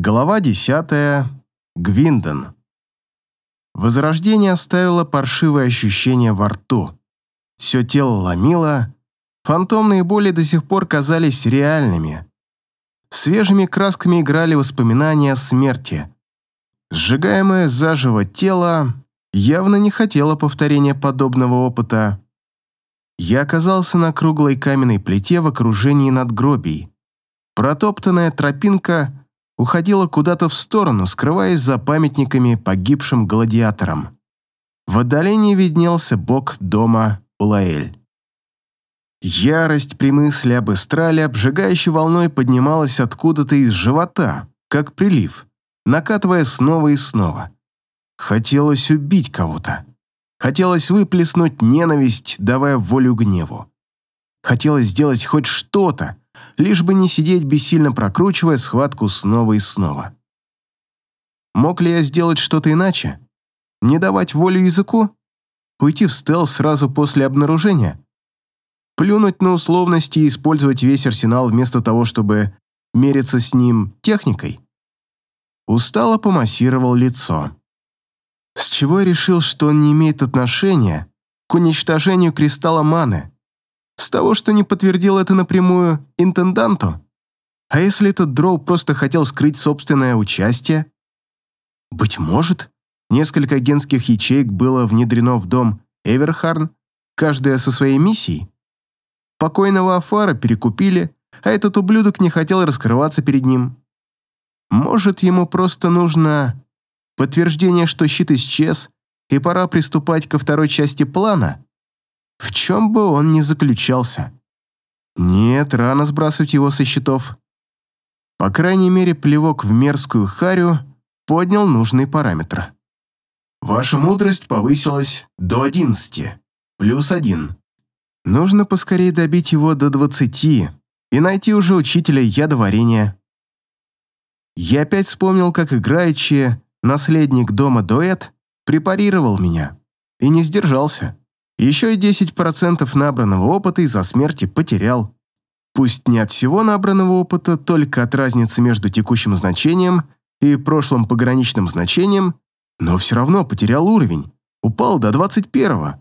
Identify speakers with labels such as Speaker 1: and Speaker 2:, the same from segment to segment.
Speaker 1: Глава десятая. Гвиндон. Возрождение оставило паршивое ощущение во рту. Все тело ломило, фантомные боли до сих пор казались реальными. Свежими красками играли воспоминания о смерти. Сжигаемое заживо тело явно не хотело повторения подобного опыта. Я оказался на круглой каменной плите в окружении надгробий. Протоптанная тропинка — уходила куда-то в сторону, скрываясь за памятниками погибшим гладиаторам. В отдалении виднелся бок дома Улаэль. Ярость при мысли об эстрале обжигающей волной поднималась откуда-то из живота, как прилив, накатывая снова и снова. Хотелось убить кого-то. Хотелось выплеснуть ненависть, давая волю гневу. Хотелось сделать хоть что-то, лишь бы не сидеть бессильно прокручивая схватку снова и снова. Мог ли я сделать что-то иначе? Не давать волю языку? Уйти в стелс сразу после обнаружения? Плюнуть на условности и использовать весь арсенал вместо того, чтобы мериться с ним техникой? Устало помассировал лицо. С чего я решил, что он не имеет отношения к уничтожению кристалла маны? С того, что не подтвердил это напрямую интенданту? А если этот дроу просто хотел скрыть собственное участие? Быть может, несколько агентских ячеек было внедрено в дом Эверхарн, каждая со своей миссией? Покойного Афара перекупили, а этот ублюдок не хотел раскрываться перед ним. Может, ему просто нужно подтверждение, что щит исчез, и пора приступать ко второй части плана? В чем бы он ни заключался. Нет, рано сбрасывать его со счетов. По крайней мере, плевок в мерзкую харю поднял нужный параметр. Ваша мудрость повысилась до 11, плюс 1. Нужно поскорее добить его до 20 и найти уже учителя ядоварения. Я опять вспомнил, как играючи наследник дома Дуэт препарировал меня и не сдержался. Еще и 10% набранного опыта из-за смерти потерял. Пусть не от всего набранного опыта, только от разницы между текущим значением и прошлым пограничным значением, но все равно потерял уровень. Упал до 21-го.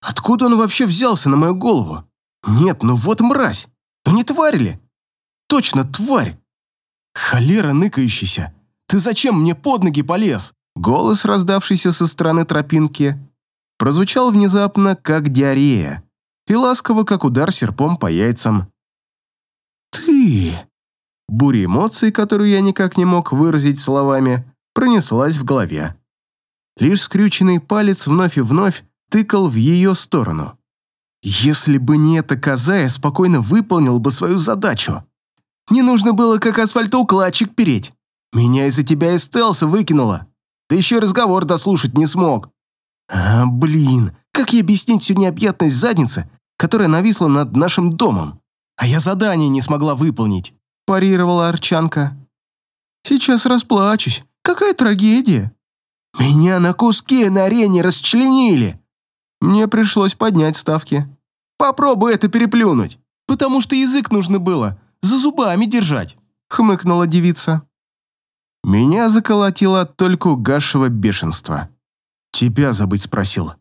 Speaker 1: Откуда он вообще взялся на мою голову? Нет, ну вот мразь. Ну не тварь ли? Точно тварь. Холера ныкающийся. Ты зачем мне под ноги полез? Голос, раздавшийся со стороны тропинки, прозвучал внезапно, как диарея, и ласково, как удар серпом по яйцам. «Ты!» Буря эмоций, которую я никак не мог выразить словами, пронеслась в голове. Лишь скрюченный палец вновь и вновь тыкал в ее сторону. Если бы не эта коза, я спокойно выполнил бы свою задачу. Не нужно было как асфальтоукладчик переть. Меня из-за тебя из стелса выкинуло. Да еще разговор дослушать не смог. А, блин, как ей объяснить всю необъятность задницы, которая нависла над нашим домом? А я задание не смогла выполнить, парировала Арчанка. Сейчас расплачусь. Какая трагедия. Меня на куски на арене расчленили. Мне пришлось поднять ставки. Попробуй это переплюнуть, потому что язык нужно было за зубами держать, хмыкнула девица. Меня заколотило от только угасшего бешенства. Тебя забыть спросил.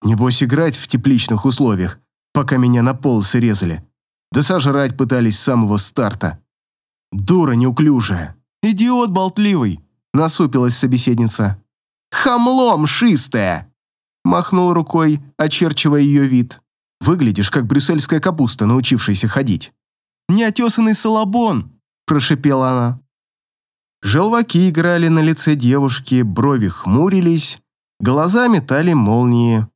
Speaker 1: Небось, играть в тепличных условиях, пока меня на полосы резали. Да сожрать пытались с самого старта. Дура неуклюжая. Идиот болтливый, насупилась собеседница. Хамлом шистая! Махнул рукой, очерчивая ее вид. Выглядишь, как брюссельская капуста, научившаяся ходить. «Неотесанный салабон!» – прошипела она. Желваки играли на лице девушки, брови хмурились, Глаза метали молнии.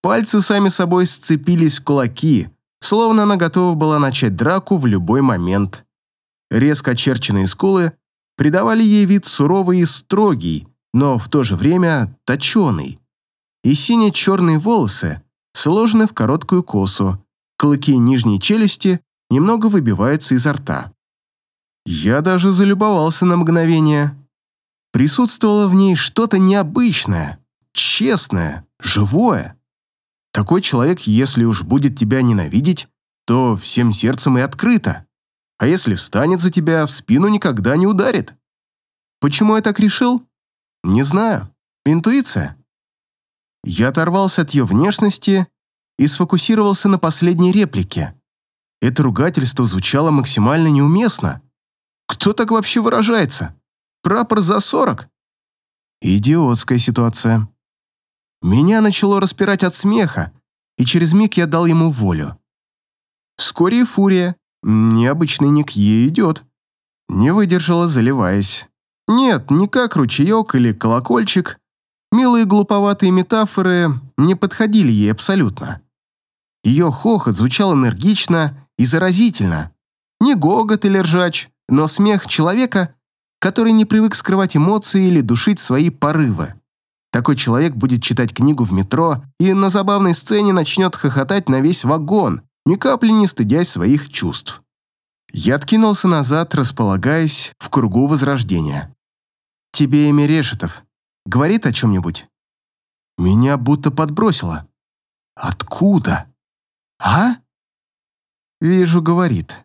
Speaker 1: Пальцы сами собой сцепились в кулаки, словно она готова была начать драку в любой момент. Резко очерченные скулы придавали ей вид суровый и строгий, но в то же время точеный. И сине-черные волосы сложены в короткую косу, клыки нижней челюсти немного выбиваются изо рта. Я даже залюбовался на мгновение. Присутствовало в ней что-то необычное, честное, живое. Такой человек, если уж будет тебя ненавидеть, то всем сердцем и открыто. А если встанет за тебя, в спину никогда не ударит. Почему я так решил? Не знаю. Интуиция. Я оторвался от ее внешности и сфокусировался на последней реплике. Это ругательство звучало максимально неуместно. Кто так вообще выражается? Прапор за сорок? Идиотская ситуация. Меня начало распирать от смеха, и через миг я дал ему волю. Вскоре фурия, необычный ник ей идет, не выдержала, заливаясь. Нет, не как ручеек или колокольчик. Милые глуповатые метафоры не подходили ей абсолютно. Ее хохот звучал энергично и заразительно. Не гогот или ржач, но смех человека, который не привык скрывать эмоции или душить свои порывы. Такой человек будет читать книгу в метро и на забавной сцене начнет хохотать на весь вагон, ни капли не стыдясь своих чувств. Я откинулся назад, располагаясь в кругу возрождения. «Тебе имя Решетов. Говорит о чем-нибудь?» Меня будто подбросило. «Откуда?» «А?» «Вижу, говорит.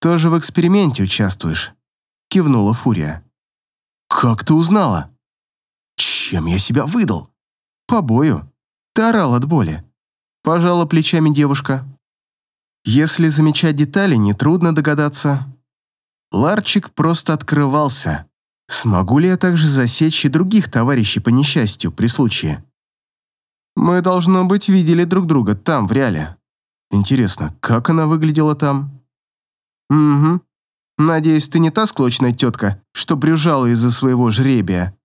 Speaker 1: Тоже в эксперименте участвуешь», — кивнула Фурия. «Как ты узнала?» «Чем я себя выдал?» «Побою. Ты орал от боли». Пожала плечами девушка. Если замечать детали, нетрудно догадаться. Ларчик просто открывался. Смогу ли я также засечь и других товарищей по несчастью при случае? Мы, должно быть, видели друг друга там, в реале. Интересно, как она выглядела там? Угу. Надеюсь, ты не та склочная тетка, что брюжала из-за своего жребия.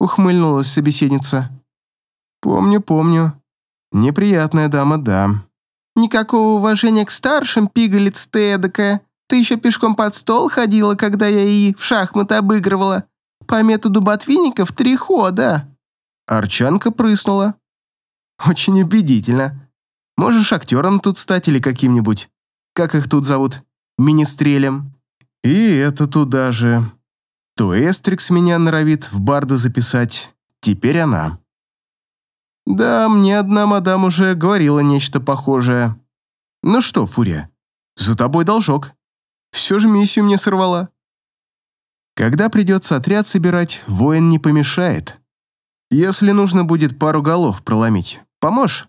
Speaker 1: Ухмыльнулась собеседница. Помню, помню. Неприятная дама, да. Никакого уважения к старшим, пигалец ты эдакая. Ты еще пешком под стол ходила, когда я и в шахматы обыгрывала. По методу ботвинников три хода». Арчанка прыснула. «Очень убедительно. Можешь актером тут стать или каким-нибудь. Как их тут зовут? Министрелем. И это туда же. То Эстрикс меня норовит в барда записать. Теперь она. Да, мне одна мадам уже говорила нечто похожее. Ну что, Фурия, за тобой должок. Все же миссию мне сорвала. Когда придется отряд собирать, воин не помешает. Если нужно будет пару голов проломить, поможешь?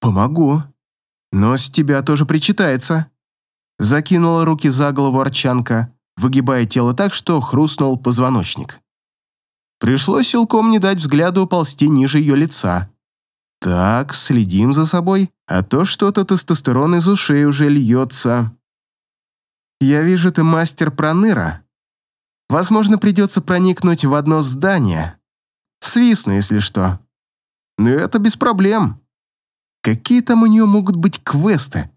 Speaker 1: Помогу. Но с тебя тоже причитается. Закинула руки за голову Арчанка, выгибая тело так, что хрустнул позвоночник. Пришлось силком не дать взгляду уползти ниже ее лица. Так, следим за собой, а то что-то тестостерон из ушей уже льется. Я вижу, ты мастер проныра. Возможно, придется проникнуть в одно здание. Свистну, если что. Но это без проблем. Какие там у нее могут быть квесты?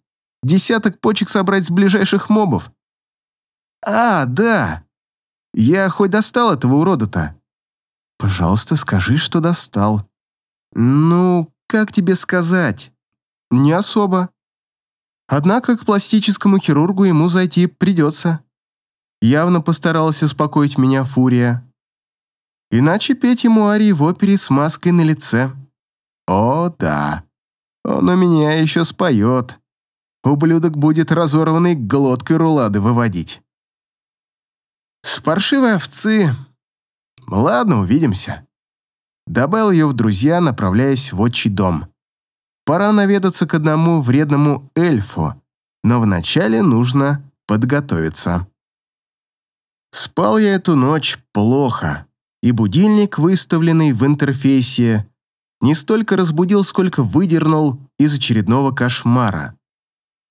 Speaker 1: Десяток почек собрать с ближайших мобов. А, да. Я хоть достал этого урода-то. Пожалуйста, скажи, что достал. Ну, как тебе сказать? Не особо. Однако к пластическому хирургу ему зайти придется. Явно постаралась успокоить меня Фурия. Иначе петь ему арии в опере с маской на лице. О, да. Он у меня еще споет. Ублюдок будет разорванной глоткой рулады выводить. С паршивой овцы Ладно, увидимся. Добавил ее в друзья, направляясь в отчий дом. Пора наведаться к одному вредному эльфу, но вначале нужно подготовиться. Спал я эту ночь плохо, и будильник, выставленный в интерфейсе, не столько разбудил, сколько выдернул из очередного кошмара.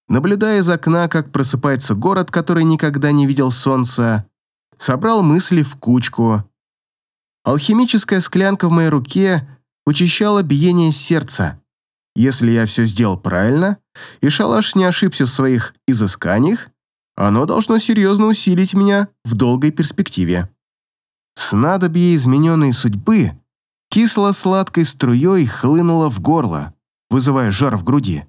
Speaker 1: Наблюдая из окна, как просыпается город, который никогда не видел солнца, собрал мысли в кучку Алхимическая склянка в моей руке учащала биение сердца. Если я все сделал правильно, и шалаш не ошибся в своих изысканиях, оно должно серьезно усилить меня в долгой перспективе. Снадобье измененной судьбы кисло-сладкой струей хлынуло в горло, вызывая жар в груди.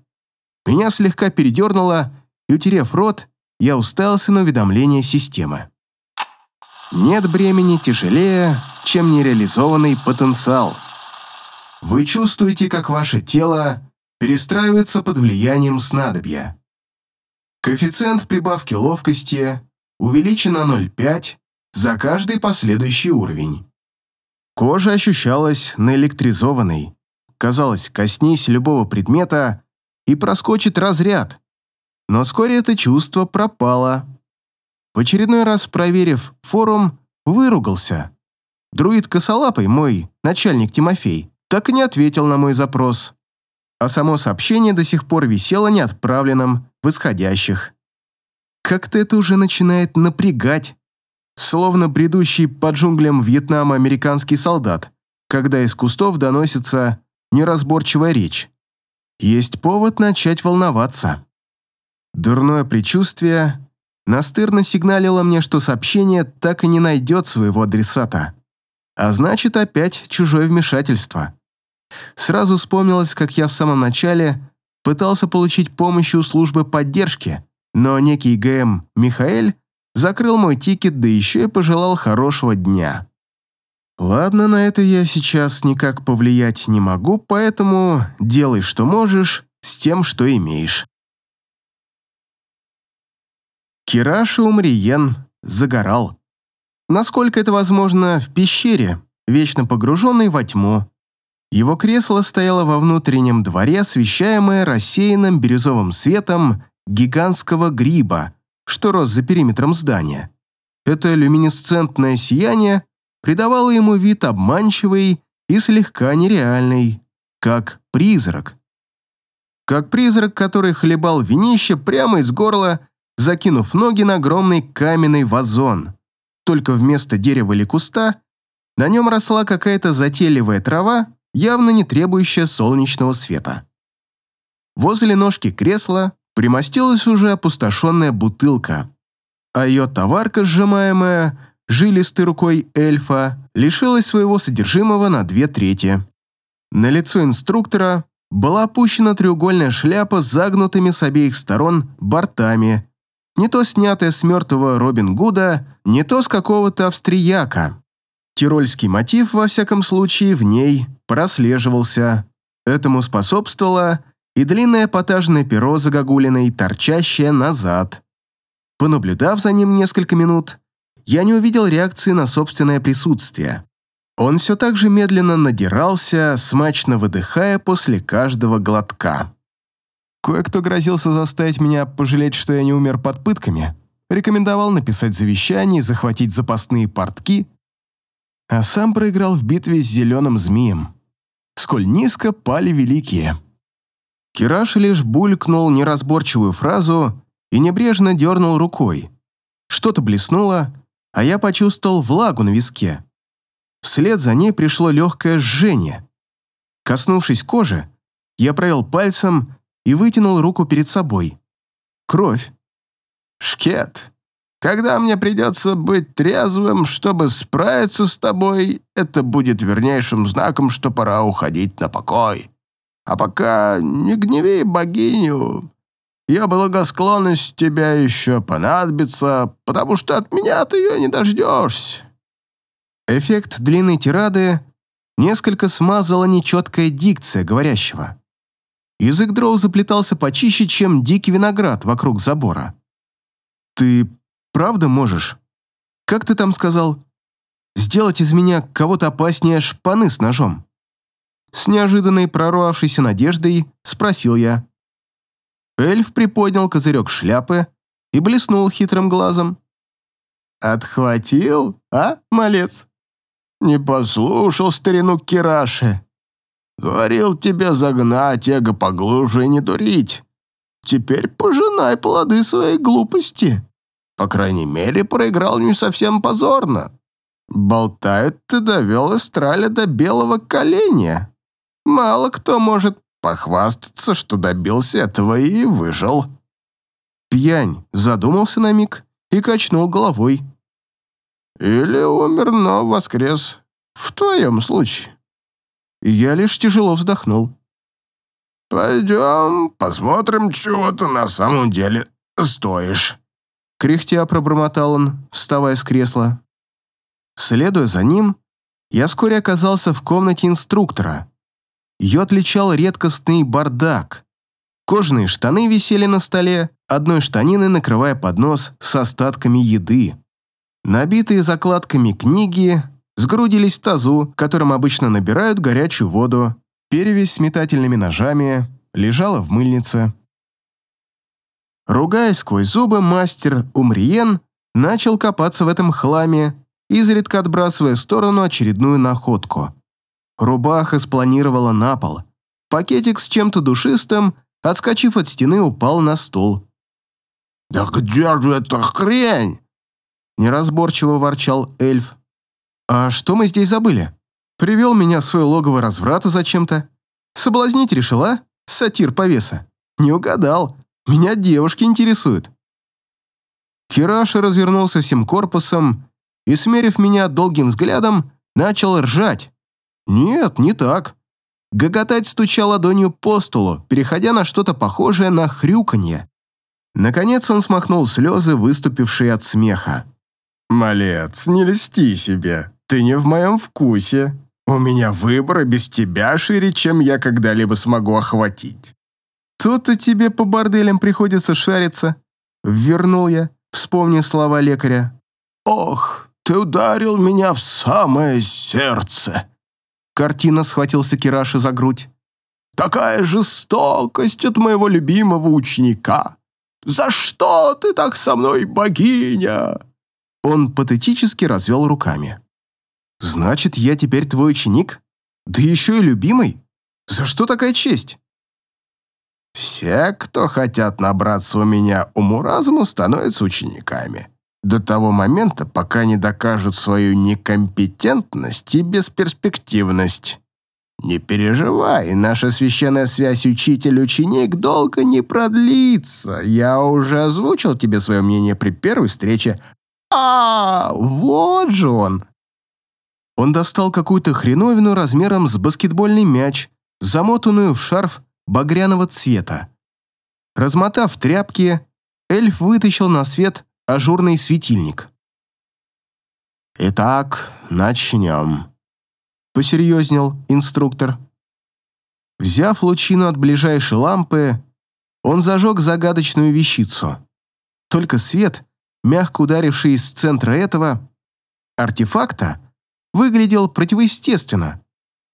Speaker 1: Меня слегка передернуло, и, утерев рот, я уставился на уведомление системы. Нет бремени тяжелее, чем нереализованный потенциал. Вы чувствуете, как ваше тело перестраивается под влиянием снадобья. Коэффициент прибавки ловкости увеличен на 0,5, за каждый последующий уровень. Кожа ощущалась наэлектризованной. Казалось, коснись любого предмета и проскочит разряд. Но вскоре это чувство пропало. В очередной раз проверив форум, выругался. Друид Косолапый, мой начальник Тимофей, так и не ответил на мой запрос. А само сообщение до сих пор висело неотправленным в исходящих. Как-то это уже начинает напрягать, словно бредущий по джунглям Вьетнама американский солдат, когда из кустов доносится неразборчивая речь. Есть повод начать волноваться. Дурное предчувствие настырно сигналило мне, что сообщение так и не найдет своего адресата. А значит, опять чужое вмешательство. Сразу вспомнилось, как я в самом начале пытался получить помощь у службы поддержки, но некий ГМ Михаэль закрыл мой тикет, да еще и пожелал хорошего дня. Ладно, на это я сейчас никак повлиять не могу, поэтому делай, что можешь, с тем, что имеешь. Кираша Умриен загорал. Насколько это возможно, в пещере, вечно погруженной во тьму. Его кресло стояло во внутреннем дворе, освещаемое рассеянным бирюзовым светом гигантского гриба, что рос за периметром здания. Это люминесцентное сияние придавало ему вид обманчивый и слегка нереальный, как призрак. Как призрак, который хлебал винище прямо из горла, закинув ноги на огромный каменный вазон. Только вместо дерева или куста на нем росла какая-то затейливая трава, явно не требующая солнечного света. Возле ножки кресла примостилась уже опустошенная бутылка, а ее товарка, сжимаемая жилистой рукой эльфа, лишилась своего содержимого на две трети. На лицо инструктора была опущена треугольная шляпа с загнутыми с обеих сторон бортами, не то снятая с мертвого Робин Гуда, не то с какого-то австрияка. Тирольский мотив, во всяком случае, в ней прослеживался. Этому способствовало и длинное эпатажное перо загогулиной, торчащее назад. Понаблюдав за ним несколько минут, я не увидел реакции на собственное присутствие. Он все так же медленно надирался, смачно выдыхая после каждого глотка. Кое-кто грозился заставить меня пожалеть, что я не умер под пытками, рекомендовал написать завещание и захватить запасные портки, а сам проиграл в битве с зеленым змеем. Сколь низко пали великие. Кираш лишь булькнул неразборчивую фразу и небрежно дернул рукой. Что-то блеснуло, а я почувствовал влагу на виске. Вслед за ней пришло легкое жжение. Коснувшись кожи, я провел пальцем и вытянул руку перед собой. Кровь. «Шкет, когда мне придется быть трезвым, чтобы справиться с тобой, это будет вернейшим знаком, что пора уходить на покой. А пока не гневи богиню. Ее благосклонность тебя еще понадобится, потому что от меня ты ее не дождешься». Эффект длинной тирады несколько смазала нечеткая дикция говорящего. Язык дроу заплетался почище, чем дикий виноград вокруг забора. «Ты правда можешь? Как ты там сказал? Сделать из меня кого-то опаснее шпаны с ножом?» С неожиданной прорвавшейся надеждой спросил я. Эльф приподнял козырек шляпы и блеснул хитрым глазом. «Отхватил, а, малец? Не послушал старину Кираши. Говорил тебе загнать эго поглубже и не дурить. Теперь пожинай плоды своей глупости. По крайней мере, проиграл не совсем позорно. Болтают, ты довел Эстраля до белого коленя. Мало кто может похвастаться, что добился этого и выжил. Пьянь задумался на миг и качнул головой. Или умер, но воскрес. В твоем случае. Я лишь тяжело вздохнул. «Пойдем, посмотрим, чего ты на самом деле стоишь», — кряхтя пробормотал он, вставая с кресла. Следуя за ним, я вскоре оказался в комнате инструктора. Ее отличал редкостный бардак. Кожаные штаны висели на столе, одной штаниной накрывая поднос с остатками еды. Набитые закладками книги сгрудились в тазу, которым обычно набирают горячую воду. Перевесь с метательными ножами лежала в мыльнице. Ругаясь сквозь зубы, мастер Умриен начал копаться в этом хламе, изредка отбрасывая в сторону очередную находку. Рубаха спланировала на пол. Пакетик с чем-то душистым, отскочив от стены, упал на стул.
Speaker 2: «Да где же эта хрень?»
Speaker 1: Неразборчиво ворчал эльф. «А что мы здесь забыли? Привел меня в свое логово разврата зачем-то. Соблазнить решила? Сатир повеса. Не угадал. Меня девушки интересуют». Кираша развернулся всем корпусом и, смерив меня долгим взглядом, начал ржать. Нет, не так. Гоготать стучал ладонью по столу, переходя на что-то похожее на хрюканье. Наконец он смахнул слезы, выступившие от смеха.
Speaker 2: «Малец, не льсти себе. Ты не в моем вкусе. У меня выбор без тебя шире, чем я когда-либо смогу охватить».
Speaker 1: «Тут-то тебе по борделям приходится шариться», — вернул я, вспомнив слова лекаря.
Speaker 2: «Ох, ты ударил меня в самое сердце!»
Speaker 1: Картина схватился Кираши за грудь.
Speaker 2: «Такая жестокость от моего любимого ученика! За что ты так со мной, богиня?»
Speaker 1: Он патетически развел руками. «Значит, я теперь твой ученик? Да еще и любимый? За что такая честь?»
Speaker 2: «Все, кто хотят набраться у меня уму-разуму, становятся учениками. До того момента, пока не докажут свою некомпетентность и бесперспективность. Не переживай, наша священная связь учитель-ученик долго не продлится. Я уже озвучил тебе свое мнение при первой встрече. А, вот же он!»
Speaker 1: Он достал какую-то хреновину размером с баскетбольный мяч, замотанную в шарф багряного цвета. Размотав тряпки, эльф вытащил на свет ажурный светильник.
Speaker 2: «Итак, начнем», —
Speaker 1: посерьезнел инструктор. Взяв лучину от ближайшей лампы, он зажег загадочную вещицу. Только свет, мягко ударивший из центра этого артефакта, выглядел противоестественно.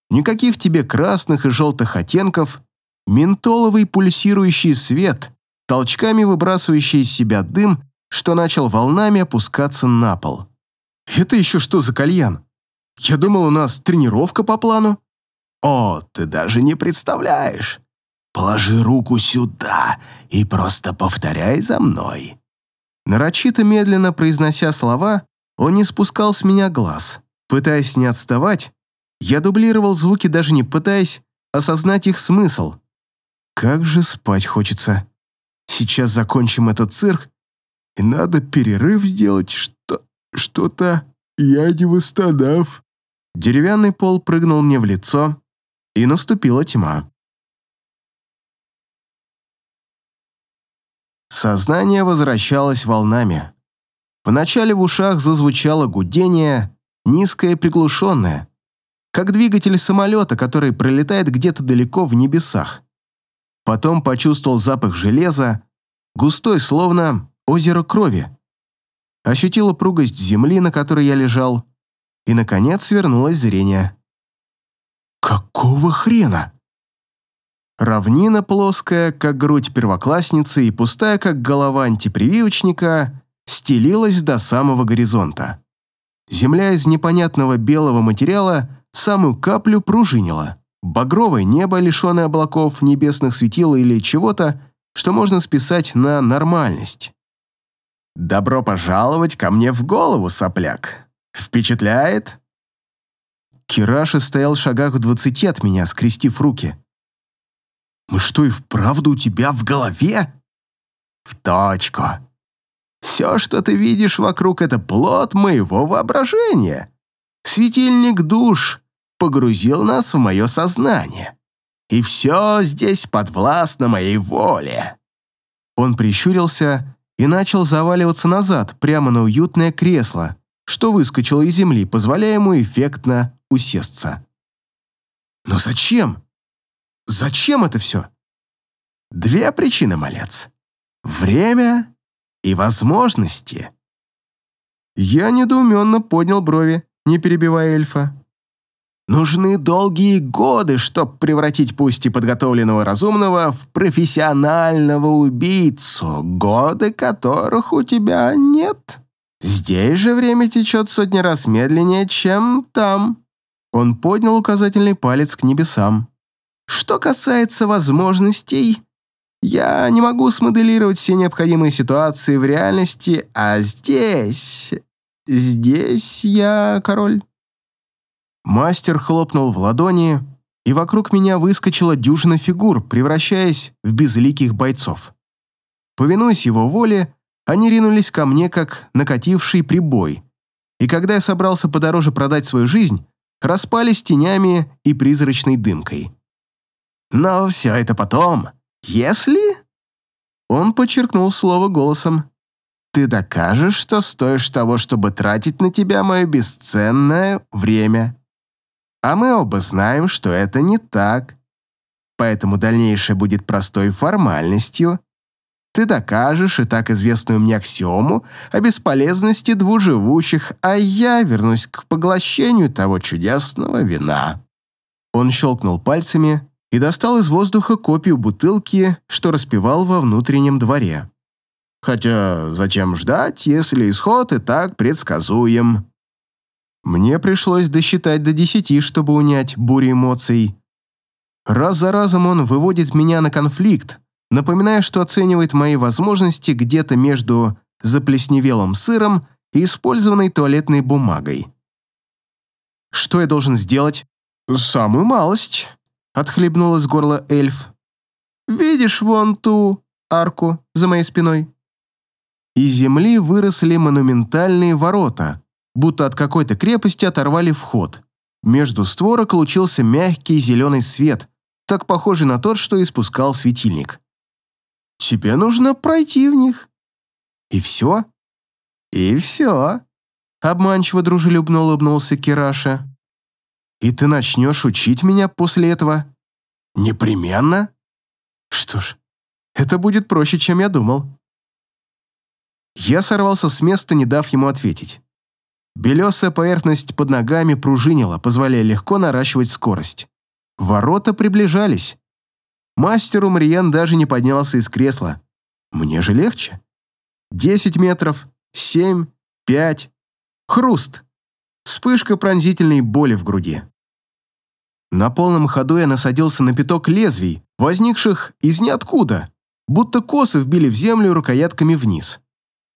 Speaker 1: Никаких тебе красных и желтых оттенков, ментоловый пульсирующий свет, толчками выбрасывающий из себя дым, что начал волнами опускаться на пол. «Это еще что за кальян? Я думал, у нас тренировка по плану».
Speaker 2: «О, ты даже не представляешь! Положи руку сюда и просто повторяй за мной».
Speaker 1: Нарочито медленно произнося слова, он не спускал с меня глаз. Пытаясь не отставать, я дублировал звуки, даже не пытаясь осознать их смысл. Как же спать хочется. Сейчас закончим этот цирк, и надо перерыв сделать, что... что-то... Я не восстановав. Деревянный пол прыгнул мне в лицо, и наступила тьма. Сознание возвращалось волнами. Вначале в ушах зазвучало гудение, низкое и приглушенное, как двигатель самолета, который пролетает где-то далеко в небесах. Потом почувствовал запах железа, густой, словно озеро крови. Ощутил упругость земли, на которой я лежал, и, наконец, свернулось зрение. Какого хрена? Равнина плоская, как грудь первоклассницы, и пустая, как голова антипрививочника, стелилась до самого горизонта. Земля из непонятного белого материала самую каплю пружинила. Багровое небо, лишенное облаков, небесных светил или чего-то, что можно списать на нормальность. «Добро пожаловать ко мне в голову, сопляк! Впечатляет?» Кираша стоял в шагах в двадцати от меня, скрестив руки. «Мы что, и вправду у тебя в голове?» «В точку. Все, что ты видишь вокруг, это плод моего воображения. Светильник душ погрузил нас в мое сознание. И все здесь подвластно моей воле». Он прищурился и начал заваливаться назад, прямо на уютное кресло, что выскочило из земли, позволяя ему эффектно усесться. «Но зачем? Зачем это все?» «Две причины, малец. Время и возможности. Я недоуменно поднял брови, не перебивая эльфа.
Speaker 2: Нужны долгие годы, чтобы превратить пусть и подготовленного разумного в профессионального убийцу, годы которых у тебя нет. Здесь же время течет сотни раз медленнее, чем там.
Speaker 1: Он поднял указательный палец к небесам.
Speaker 2: Что касается возможностей, я не могу смоделировать все необходимые ситуации в реальности, а здесь... Здесь я король.
Speaker 1: Мастер хлопнул в ладони, и вокруг меня выскочила дюжина фигур, превращаясь в безликих бойцов. Повинуясь его воле, они ринулись ко мне, как накативший прибой, и когда я собрался подороже продать свою жизнь, распались тенями и призрачной дымкой.
Speaker 2: «Но все это потом. Если...»
Speaker 1: Он подчеркнул слово голосом.
Speaker 2: «Ты докажешь, что стоишь того, чтобы тратить на тебя мое бесценное время. А мы оба знаем, что это не так. Поэтому дальнейшее будет простой формальностью. Ты докажешь и так известную мне аксиому о бесполезности двуживущих, а я вернусь к поглощению того чудесного вина».
Speaker 1: Он щелкнул пальцами и достал из воздуха копию бутылки, что распевал во внутреннем дворе.
Speaker 2: Хотя зачем ждать, если исход и так предсказуем?
Speaker 1: Мне пришлось досчитать до десяти, чтобы унять бурю эмоций. Раз за разом он выводит меня на конфликт, напоминая, что оценивает мои возможности где-то между заплесневелым сыром и использованной туалетной бумагой. «Что я должен сделать?»
Speaker 2: «Самую малость», — отхлебнул из горла эльф.
Speaker 1: «Видишь вон ту арку за моей спиной?» Из земли выросли монументальные ворота, будто от какой-то крепости оторвали вход. Между створок лучился мягкий зеленый свет, так похожий на тот, что испускал светильник.
Speaker 2: «Тебе нужно пройти в них».
Speaker 1: «И все?»
Speaker 2: «И все», —
Speaker 1: обманчиво дружелюбно улыбнулся Кираша. «И ты начнешь учить меня после этого?»
Speaker 2: «Непременно».
Speaker 1: «Что ж, это будет проще, чем я думал». Я сорвался с места, не дав ему ответить. Белесая поверхность под ногами пружинила, позволяя легко наращивать скорость. Ворота приближались. Мастер Умриен даже не поднялся из кресла. Мне же легче. Десять метров, семь, пять. Хруст. Вспышка пронзительной боли в груди. На полном ходу я насадился на пяток лезвий, возникших из ниоткуда, будто косы вбили в землю рукоятками вниз.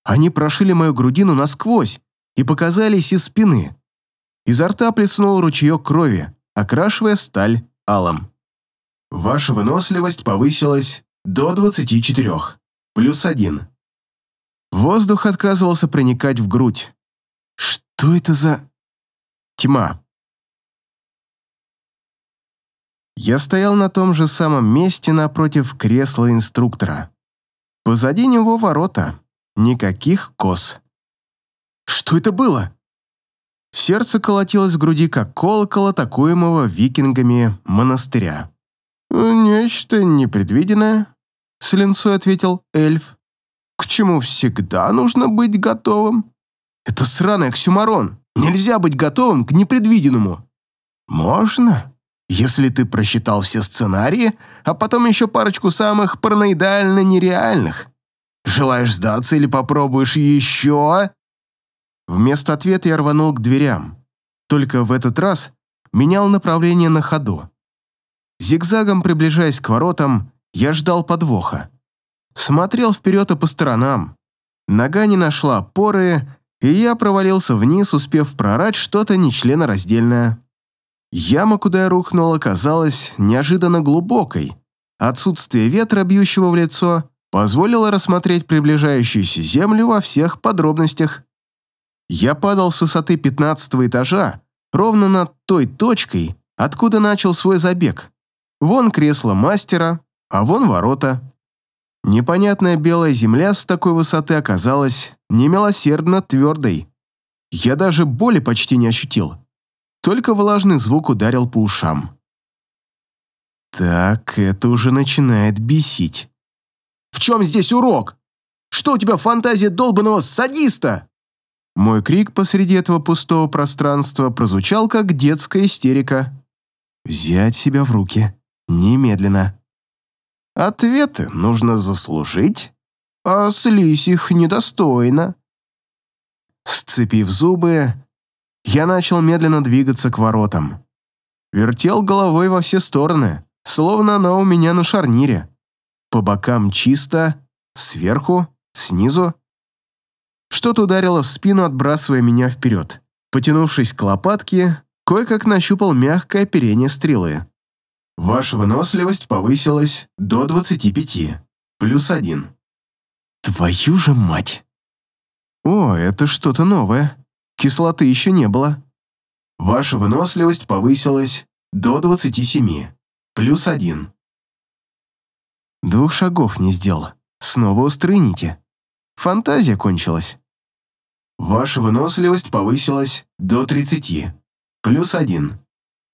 Speaker 1: Они прошили мою грудину насквозь, и показались из спины. Изо рта плеснул ручеек крови, окрашивая сталь алым. Ваша выносливость повысилась до 24, плюс один. Воздух отказывался проникать в грудь. Что это за... Тьма. Я стоял на том же самом месте напротив кресла инструктора. Позади него ворота. Никаких кос. Что это было? Сердце колотилось в груди, как колокол атакуемого викингами монастыря.
Speaker 2: «Нечто непредвиденное», — с линцой ответил эльф.
Speaker 1: «К чему всегда нужно быть готовым?» «Это сраный оксюмарон. Нельзя быть готовым к непредвиденному».
Speaker 2: «Можно, если ты просчитал все сценарии, а потом еще парочку самых параноидально нереальных. Желаешь сдаться или попробуешь еще?»
Speaker 1: Вместо ответа я рванул к дверям. Только в этот раз менял направление на ходу. Зигзагом приближаясь к воротам, я ждал подвоха. Смотрел вперед и по сторонам. Нога не нашла опоры, и я провалился вниз, успев прорать что-то нечленораздельное. Яма, куда я рухнул, оказалась неожиданно глубокой. Отсутствие ветра, бьющего в лицо, позволило рассмотреть приближающуюся землю во всех подробностях. Я падал с высоты пятнадцатого этажа, ровно над той точкой, откуда начал свой забег. Вон кресло мастера, а вон ворота. Непонятная белая земля с такой высоты оказалась немилосердно твердой. Я даже боли почти не ощутил. Только влажный звук ударил по ушам. Так, это уже начинает бесить.
Speaker 2: «В чем здесь урок? Что у тебя фантазия долбанного садиста?»
Speaker 1: Мой крик посреди этого пустого пространства прозвучал, как детская истерика. «Взять себя в руки. Немедленно».
Speaker 2: «Ответы нужно заслужить, а слизь их недостойно».
Speaker 1: Сцепив зубы, я начал медленно двигаться к воротам. Вертел головой во все стороны, словно она у меня на шарнире. По бокам чисто, сверху, снизу. Что-то ударило в спину, отбрасывая меня вперед. Потянувшись к лопатке, кое-как нащупал мягкое оперение стрелы. Ваша выносливость повысилась до 25, плюс один. Твою же мать! О, это что-то новое. Кислоты еще не было. Ваша выносливость повысилась до 27, плюс один. Двух шагов не сделал. Снова устраните. Фантазия кончилась. Ваша выносливость повысилась до 30. Плюс один.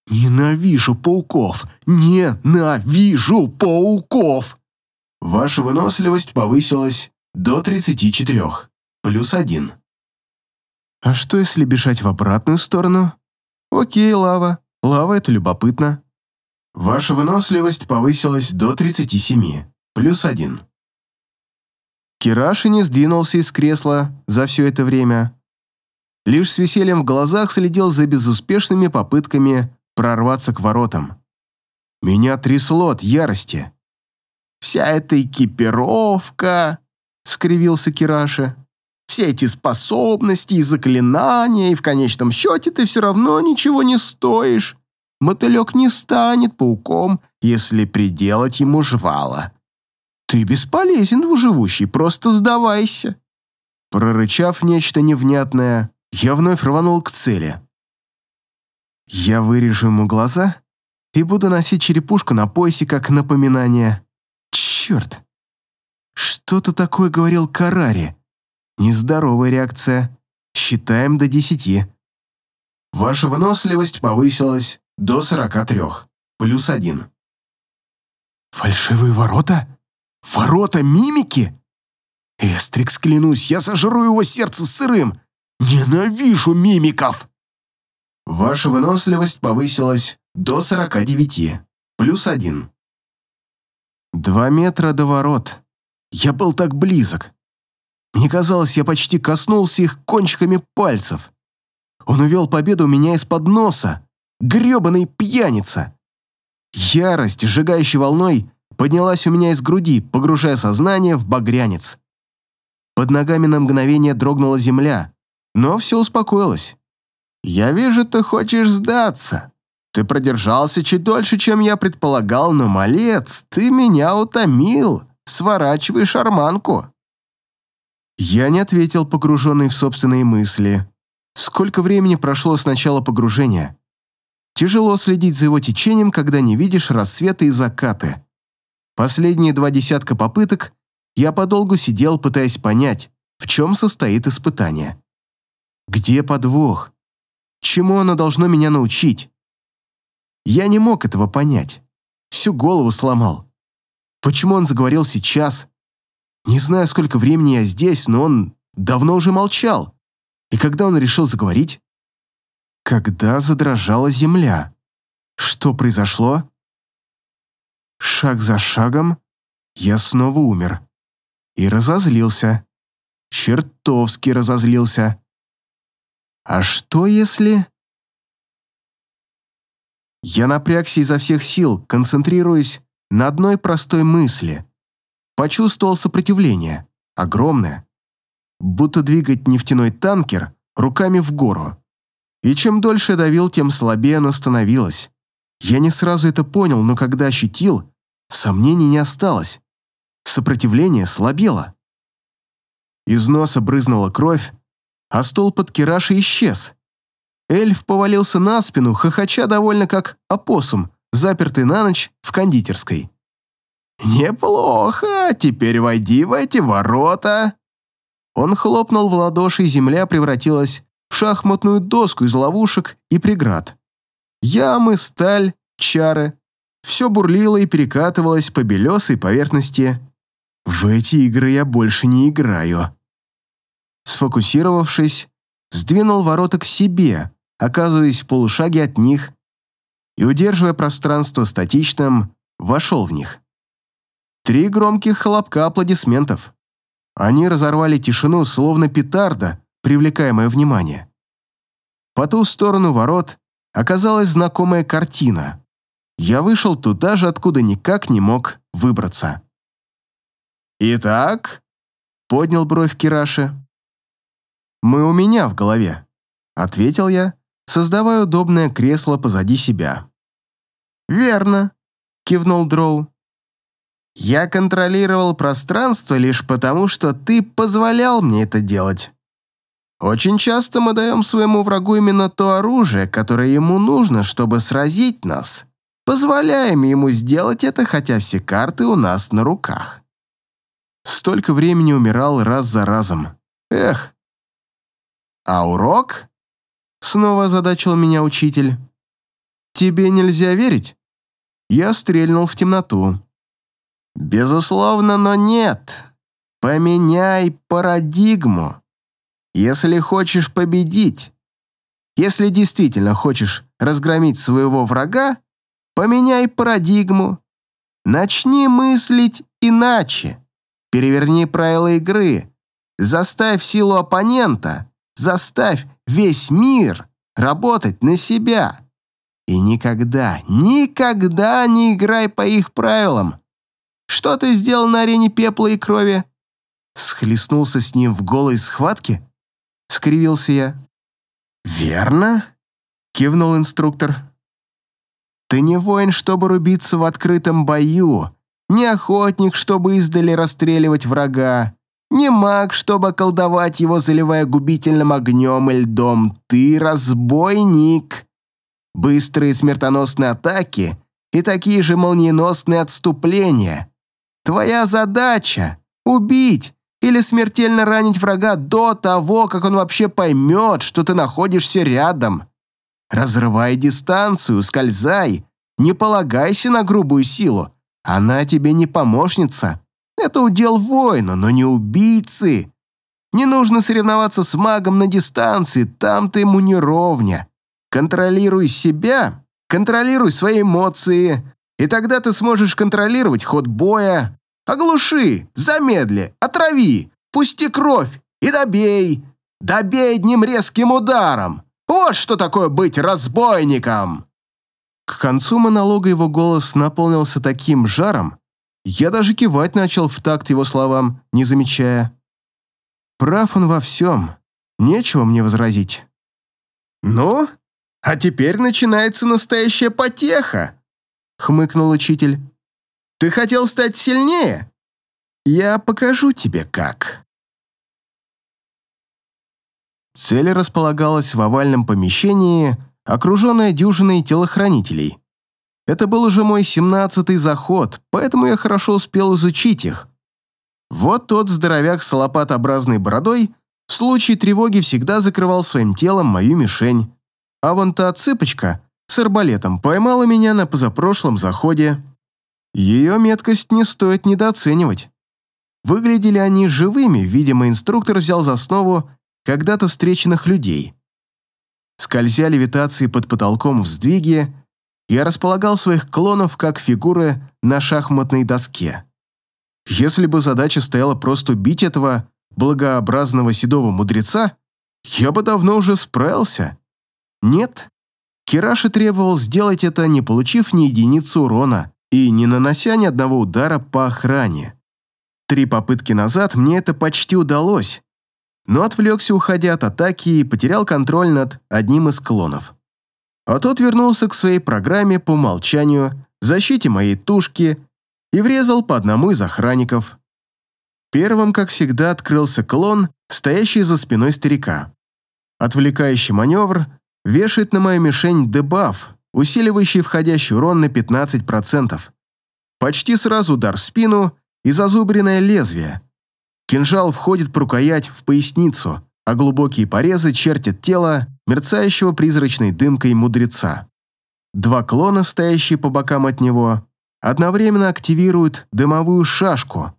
Speaker 1: Ненавижу пауков! Ненавижу пауков! Ваша выносливость повысилась до 34. Плюс один. А что, если бежать в обратную сторону? Окей, лава. Лава — это любопытно. Ваша выносливость повысилась до 37. Плюс один. Кираши не сдвинулся из кресла за все это время. Лишь с весельем в глазах следил за безуспешными попытками прорваться к воротам. Меня трясло от ярости. «Вся эта экипировка!» — скривился Кираши. «Все эти способности и заклинания, и в конечном счете ты все равно ничего не стоишь. Мотылек не станет пауком, если приделать ему жвала. «Ты бесполезен, двуживущий, просто сдавайся!» Прорычав нечто невнятное, я вновь рванул к цели. Я вырежу ему глаза и буду носить черепушку на поясе как напоминание. Черт! Что-то такое говорил Карари. Нездоровая реакция. Считаем до десяти. Ваша выносливость повысилась до сорока трех. Плюс один. Фальшивые ворота? Ворота мимики? Эстрикс, клянусь, я сожру его сердце сырым. Ненавижу мимиков. Ваша выносливость повысилась до 49, плюс один. Два метра до ворот. Я был так близок. Мне казалось, я почти коснулся их кончиками пальцев. Он увел победу у меня из-под носа. Гребаный пьяница. Ярость, сжигающей волной, поднялась у меня из груди, погружая сознание в багрянец. Под ногами на мгновение дрогнула земля, но все успокоилось. «Я вижу, ты хочешь сдаться. Ты продержался чуть дольше, чем я предполагал, но, малец, ты меня утомил. Сворачивай шарманку». Я не ответил, погруженный в собственные мысли. Сколько времени прошло с начала погружения? Тяжело следить за его течением, когда не видишь рассветы и закаты. Последние два десятка попыток я подолгу сидел, пытаясь понять, в чем состоит испытание. Где подвох? Чему оно должно меня научить? Я не мог этого понять. Всю голову сломал. Почему он заговорил сейчас? Не знаю, сколько времени я здесь, но он давно уже молчал. И когда он решил заговорить? Когда задрожала земля. Что произошло? Шаг за шагом я снова умер. И разозлился. Чертовски разозлился. А что если... Я напрягся изо всех сил, концентрируясь на одной простой мысли. Почувствовал сопротивление, огромное. Будто двигать нефтяной танкер руками в гору. И чем дольше давил, тем слабее оно становилось. Я не сразу это понял, но когда ощутил, сомнений не осталось. Сопротивление слабело. Из носа брызнула кровь, а стол под керашей исчез. Эльф повалился на спину, хохоча довольно как опоссум, запертый на ночь в кондитерской. «Неплохо, теперь войди в эти ворота!» Он хлопнул в ладоши, и земля превратилась в шахматную доску из ловушек и преград. Ямы, сталь, чары. Все бурлило и перекатывалось по белесой поверхности. В эти игры я больше не играю. Сфокусировавшись, сдвинул ворота к себе, оказываясь в полушаге от них, и, удерживая пространство статичным, вошел в них. Три громких хлопка аплодисментов. Они разорвали тишину, словно петарда, привлекая мое внимание. По ту сторону ворот оказалась знакомая картина. Я вышел туда же, откуда никак не мог выбраться. «Итак?» — поднял бровь Кираши. «Мы у меня в голове», — ответил я, создавая удобное кресло позади себя. «Верно», — кивнул Дроу. «Я контролировал пространство лишь потому, что ты позволял мне это делать. Очень часто мы даем своему врагу именно то оружие, которое ему нужно, чтобы сразить нас. Позволяем ему сделать это, хотя все карты у нас на руках». Столько времени умирал раз за разом. Эх. А урок? Снова озадачил меня учитель. Тебе нельзя верить? Я стрельнул в темноту. Безусловно, но нет. Поменяй парадигму. Если хочешь победить, если действительно хочешь разгромить своего врага, поменяй парадигму. Начни мыслить иначе. Переверни правила игры. Заставь силу оппонента. Заставь весь мир работать на себя. И никогда, никогда не играй по их правилам. Что ты сделал на арене пепла и крови? Схлестнулся с ним в голой схватке? Скривился я. Верно? Кивнул инструктор. Ты не воин, чтобы рубиться в открытом бою, не охотник, чтобы издали расстреливать врага, не маг, чтобы колдовать его, заливая губительным огнем и льдом. Ты разбойник. Быстрые смертоносные атаки и такие же молниеносные отступления. Твоя задача — убить или смертельно ранить врага до того, как он вообще поймет, что ты находишься рядом. Разрывай дистанцию, скользай, не полагайся на грубую силу, она тебе не помощница. Это удел воина, но не убийцы. Не нужно соревноваться с магом на дистанции, там ты ему не ровня. Контролируй себя, контролируй свои эмоции, и тогда ты сможешь контролировать ход боя. Оглуши, замедли, отрави, пусти кровь и добей. Добей одним резким ударом. Вот что такое быть разбойником. К концу монолога его голос наполнился таким жаром, я даже кивать начал в такт его словам, не замечая. Прав он во всем, нечего мне возразить. «Ну, а теперь начинается настоящая потеха», — хмыкнул учитель. «Ты хотел стать сильнее? Я покажу тебе как». Цель располагалась в овальном помещении, окруженная дюжиной телохранителей. Это был уже мой семнадцатый заход, поэтому я хорошо успел изучить их. Вот тот здоровяк с лопатообразной бородой в случае тревоги всегда закрывал своим телом мою мишень. А вон та цыпочка с арбалетом поймала меня на позапрошлом заходе. Ее меткость не стоит недооценивать. Выглядели они живыми, видимо, инструктор взял за основу когда-то встреченных людей. Скользя левитации под потолком в сдвиге, я располагал своих клонов как фигуры на шахматной доске. Если бы задача стояла просто убить этого благообразного седого мудреца, я бы давно уже справился. Нет, Кираши требовал сделать это, не получив ни единицы урона и не нанося ни одного удара по охране. Три попытки назад мне это почти удалось, но отвлекся, уходя от атаки, и потерял контроль над одним из клонов. А тот вернулся к своей программе по умолчанию, защите моей тушки и врезал по одному из охранников. Первым, как всегда, открылся клон, стоящий за спиной старика. Отвлекающий маневр вешает на мою мишень дебаф, усиливающий входящий урон на 15%. Почти сразу удар в спину и зазубренное лезвие – Кинжал входит по рукоять в поясницу, а глубокие порезы чертят тело мерцающего призрачной дымкой мудреца. Два клона, стоящие по бокам от него, одновременно активируют дымовую шашку.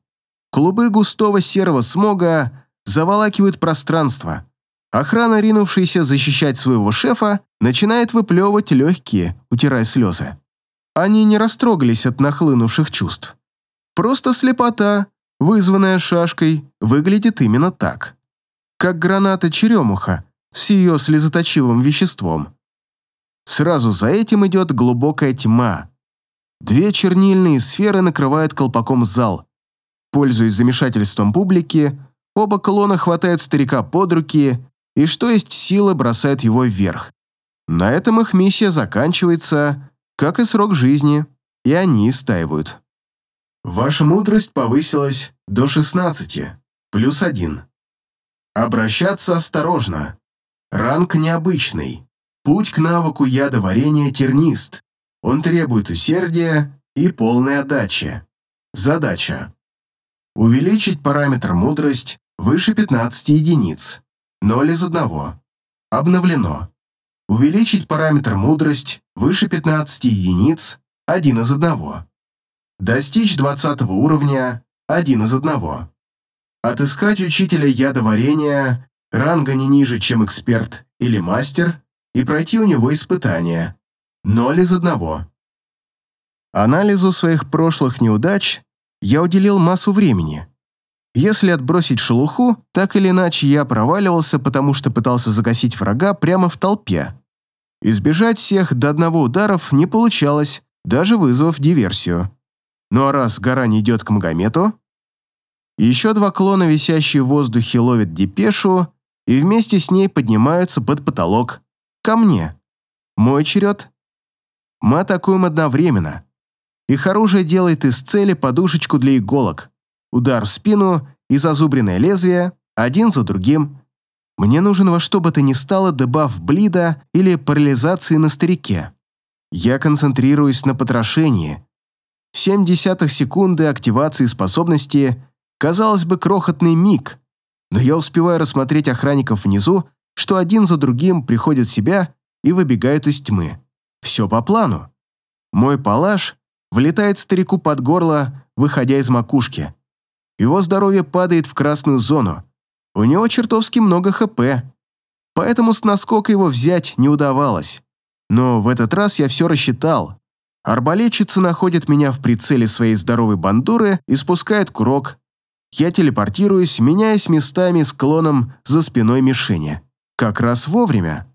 Speaker 1: Клубы густого серого смога заволакивают пространство. Охрана, ринувшаяся защищать своего шефа, начинает выплевывать легкие, утирая слезы. Они не растрогались от нахлынувших чувств. Просто слепота, вызванная шашкой, выглядит именно так. Как граната черемуха с ее слезоточивым веществом. Сразу за этим идет глубокая тьма. Две чернильные сферы накрывают колпаком зал. Пользуясь замешательством публики, оба клона хватают старика под руки и, что есть силы, бросают его вверх. На этом их миссия заканчивается, как и срок жизни, и они истаивают. Ваша мудрость повысилась до 16, плюс 1. Обращаться осторожно. Ранг необычный. Путь к навыку ядоварения тернист. Он требует усердия и полной отдачи. Задача. Увеличить параметр мудрость выше 15 единиц. 0 из 1. Обновлено. Увеличить параметр мудрость выше 15 единиц. 1 из 1. Достичь 20 уровня. 1 из 1. Отыскать учителя ядоварения, ранга не ниже, чем эксперт или мастер, и пройти у него испытание. 0 из 1. Анализу своих прошлых неудач я уделил массу времени. Если отбросить шелуху, так или иначе я проваливался, потому что пытался загасить врага прямо в толпе. Избежать всех до одного ударов не получалось, даже вызвав диверсию. Ну а раз гора не идет к Магомету, еще два клона, висящие в воздухе, ловят депешу и вместе с ней поднимаются под потолок. Ко мне. Мой черед. Мы атакуем одновременно. Их оружие делает из цели подушечку для иголок. Удар в спину и зазубренное лезвие, один за другим. Мне нужен во что бы то ни стало дебаф блида или парализации на старике. Я концентрируюсь на потрошении. Семь десятых секунды активации способности, казалось бы, крохотный миг, но я успеваю рассмотреть охранников внизу, что один за другим приходят в себя и выбегают из тьмы. Все по плану. Мой палаш влетает старику под горло, выходя из макушки. Его здоровье падает в красную зону. У него чертовски много ХП, поэтому с наскока его взять не удавалось. Но в этот раз я все рассчитал. Арбалетчица находит меня в прицеле своей здоровой бандуры и спускает курок. Я телепортируюсь, меняясь местами с клоном за спиной мишени. Как раз вовремя.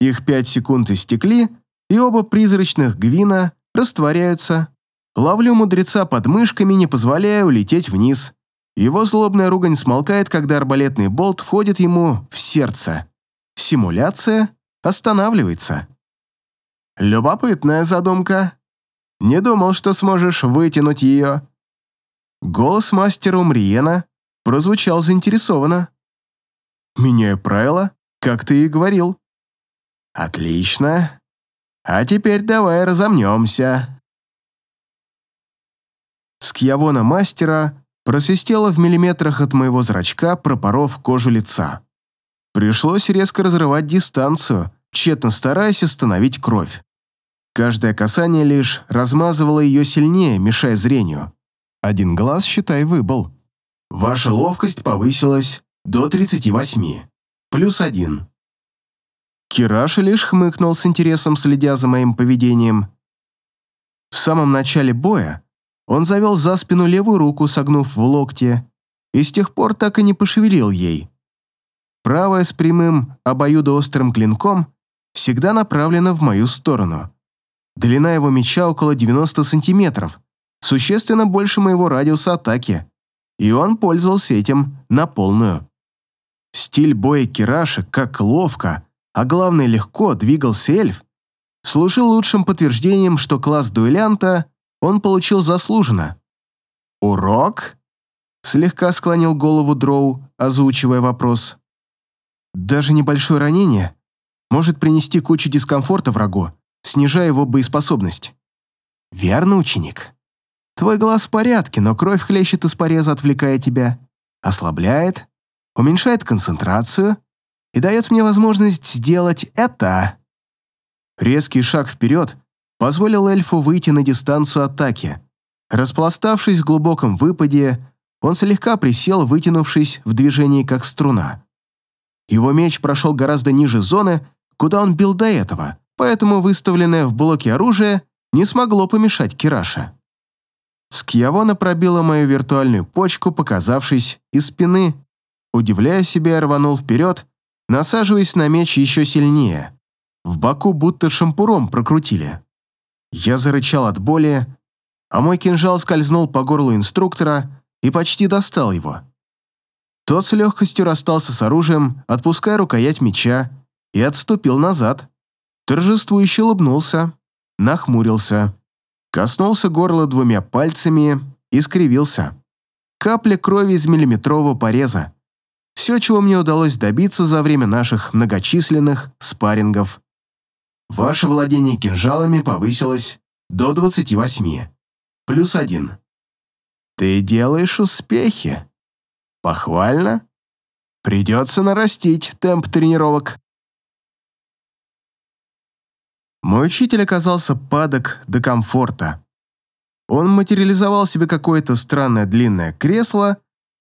Speaker 1: Их пять секунд истекли, и оба призрачных гвина растворяются. Ловлю мудреца под мышками, не позволяя улететь вниз. Его злобная ругань смолкает, когда арбалетный болт входит ему в сердце. Симуляция останавливается. Любопытная задумка. Не думал, что сможешь вытянуть ее. Голос мастера Умриена прозвучал заинтересованно. «Меняю правила, как ты и говорил». «Отлично. А теперь давай разомнемся». Скьявона мастера просвистела в миллиметрах от моего зрачка, пропоров кожу лица. Пришлось резко разрывать дистанцию, тщетно стараясь остановить кровь. Каждое касание лишь размазывало ее сильнее, мешая зрению. Один глаз, считай, выбыл. Ваша ловкость повысилась до 38. Плюс один. Кираша лишь хмыкнул с интересом, следя за моим поведением. В самом начале боя он завел за спину левую руку, согнув в локте, и с тех пор так и не пошевелил ей. Правая с прямым, обоюдоострым клинком всегда направлена в мою сторону. Длина его меча около 90 сантиметров, существенно больше моего радиуса атаки, и он пользовался этим на полную. Стиль боя Кираши, как ловко, а главное легко двигался эльф, служил лучшим подтверждением, что класс дуэлянта он получил заслуженно. «Урок?» — слегка склонил голову Дроу, озвучивая вопрос. «Даже небольшое ранение может принести кучу дискомфорта врагу, снижая его боеспособность. Верно, ученик? Твой глаз в порядке, но кровь хлещет из пореза, отвлекая тебя, ослабляет, уменьшает концентрацию и дает мне возможность сделать это». Резкий шаг вперед — позволил эльфу выйти на дистанцию атаки. Распластавшись в глубоком выпаде, он слегка присел, вытянувшись в движении как струна. Его меч прошел гораздо ниже зоны, куда он бил до этого, поэтому выставленное в блоке оружие не смогло помешать Кираше. Скьявона пробила мою виртуальную почку, показавшись из спины. Удивляя себя, рванул вперед, насаживаясь на меч еще сильнее. В боку будто шампуром прокрутили. Я зарычал от боли, а мой кинжал скользнул по горлу инструктора и почти достал его. Тот с легкостью расстался с оружием, отпуская рукоять меча, и отступил назад. Торжествующе улыбнулся, нахмурился, коснулся горла двумя пальцами и скривился. Капля крови из миллиметрового пореза. Все, чего мне удалось добиться за время наших многочисленных спаррингов. Ваше владение кинжалами повысилось до 28. Плюс один. Ты делаешь успехи. Похвально. Придется нарастить темп тренировок. Мой учитель оказался падок до комфорта. Он материализовал себе какое-то странное длинное кресло,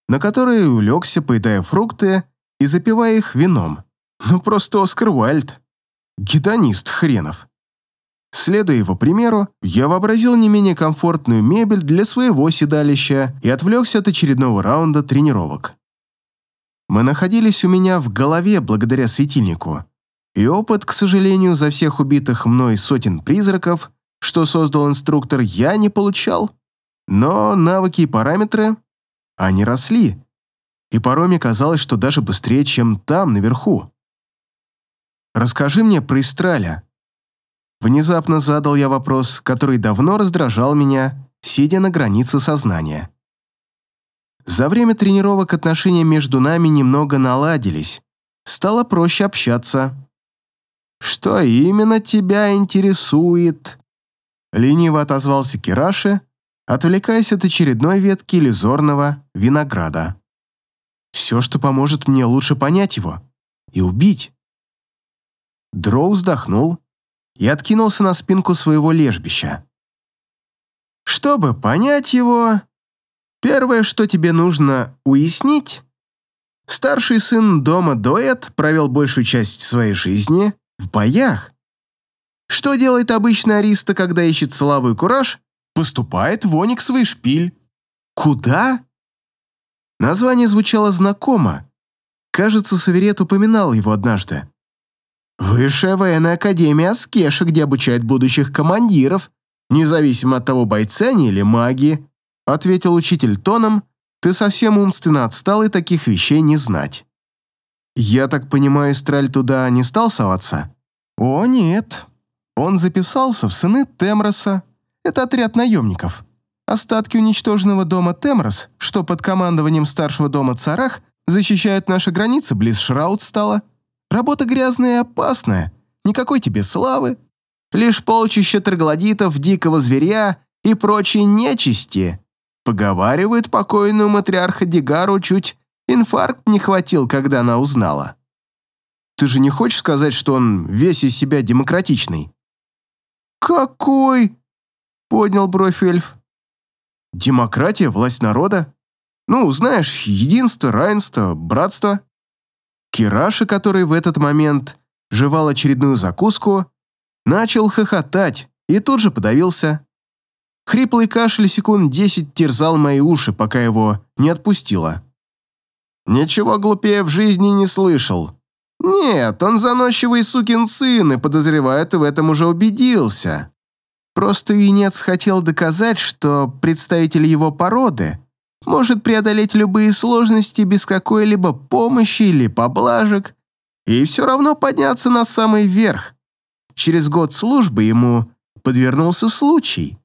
Speaker 1: на которое улегся, поедая фрукты и запивая их вином. Ну, просто Оскар Уайльд. Гедонист хренов. Следуя его примеру, я вообразил не менее комфортную мебель для своего седалища и отвлекся от очередного раунда тренировок. Мы находились у меня в голове благодаря светильнику, и опыт, к сожалению, за всех убитых мной сотен призраков, что создал инструктор, я не получал. Но навыки и параметры, они росли, и порой мне казалось, что даже быстрее, чем там, наверху. Расскажи мне про Истраля». Внезапно задал я вопрос, который давно раздражал меня, сидя на границе сознания. За время тренировок отношения между нами немного наладились. Стало проще общаться. «Что именно тебя интересует?» Лениво отозвался Кираши, отвлекаясь от очередной ветки иллюзорного винограда. «Все, что поможет мне лучше понять его и убить». Дроу вздохнул и откинулся на спинку своего лежбища. «Чтобы понять его, первое, что тебе нужно уяснить, старший сын дома Доэт провел большую часть своей жизни в боях. Что делает обычный ариста, когда ищет славу и кураж? Поступает в Ониксовый шпиль. Куда? Название звучало знакомо. Кажется, Саверет упоминал его однажды. Высшая военная академия Аскеша, где обучают будущих командиров, независимо от того, бойцы они или маги, ответил учитель тоном, ты совсем умственно отстал и таких вещей не знать. Я так понимаю, Страль туда не стал соваться? О, нет. Он записался в сыны Темроса. Это отряд наемников. Остатки уничтоженного дома Темрос, что под командованием старшего дома Царах, защищают наши границы близ Шраудстала. Работа грязная и опасная, никакой тебе славы. Лишь полчища троглодитов, дикого зверя и прочие нечисти. Поговаривают, покойную матриарха Дигару чуть инфаркт не хватил, когда она узнала. Ты же не хочешь сказать, что он весь из себя демократичный? «Какой?» — поднял бровь эльф. «Демократия, власть народа? Ну, знаешь, единство, равенство, братство. Кираша, который в этот момент жевал очередную закуску, начал хохотать и тут же подавился. Хриплый кашель секунд десять терзал мои уши, пока его не отпустило. Ничего глупее в жизни не слышал. Нет, он заносчивый сукин сын и, подозревает, в этом уже убедился. Просто Венец хотел доказать, что представитель его породы может преодолеть любые сложности без какой-либо помощи или поблажек и все равно подняться на самый верх. Через год службы ему подвернулся случай.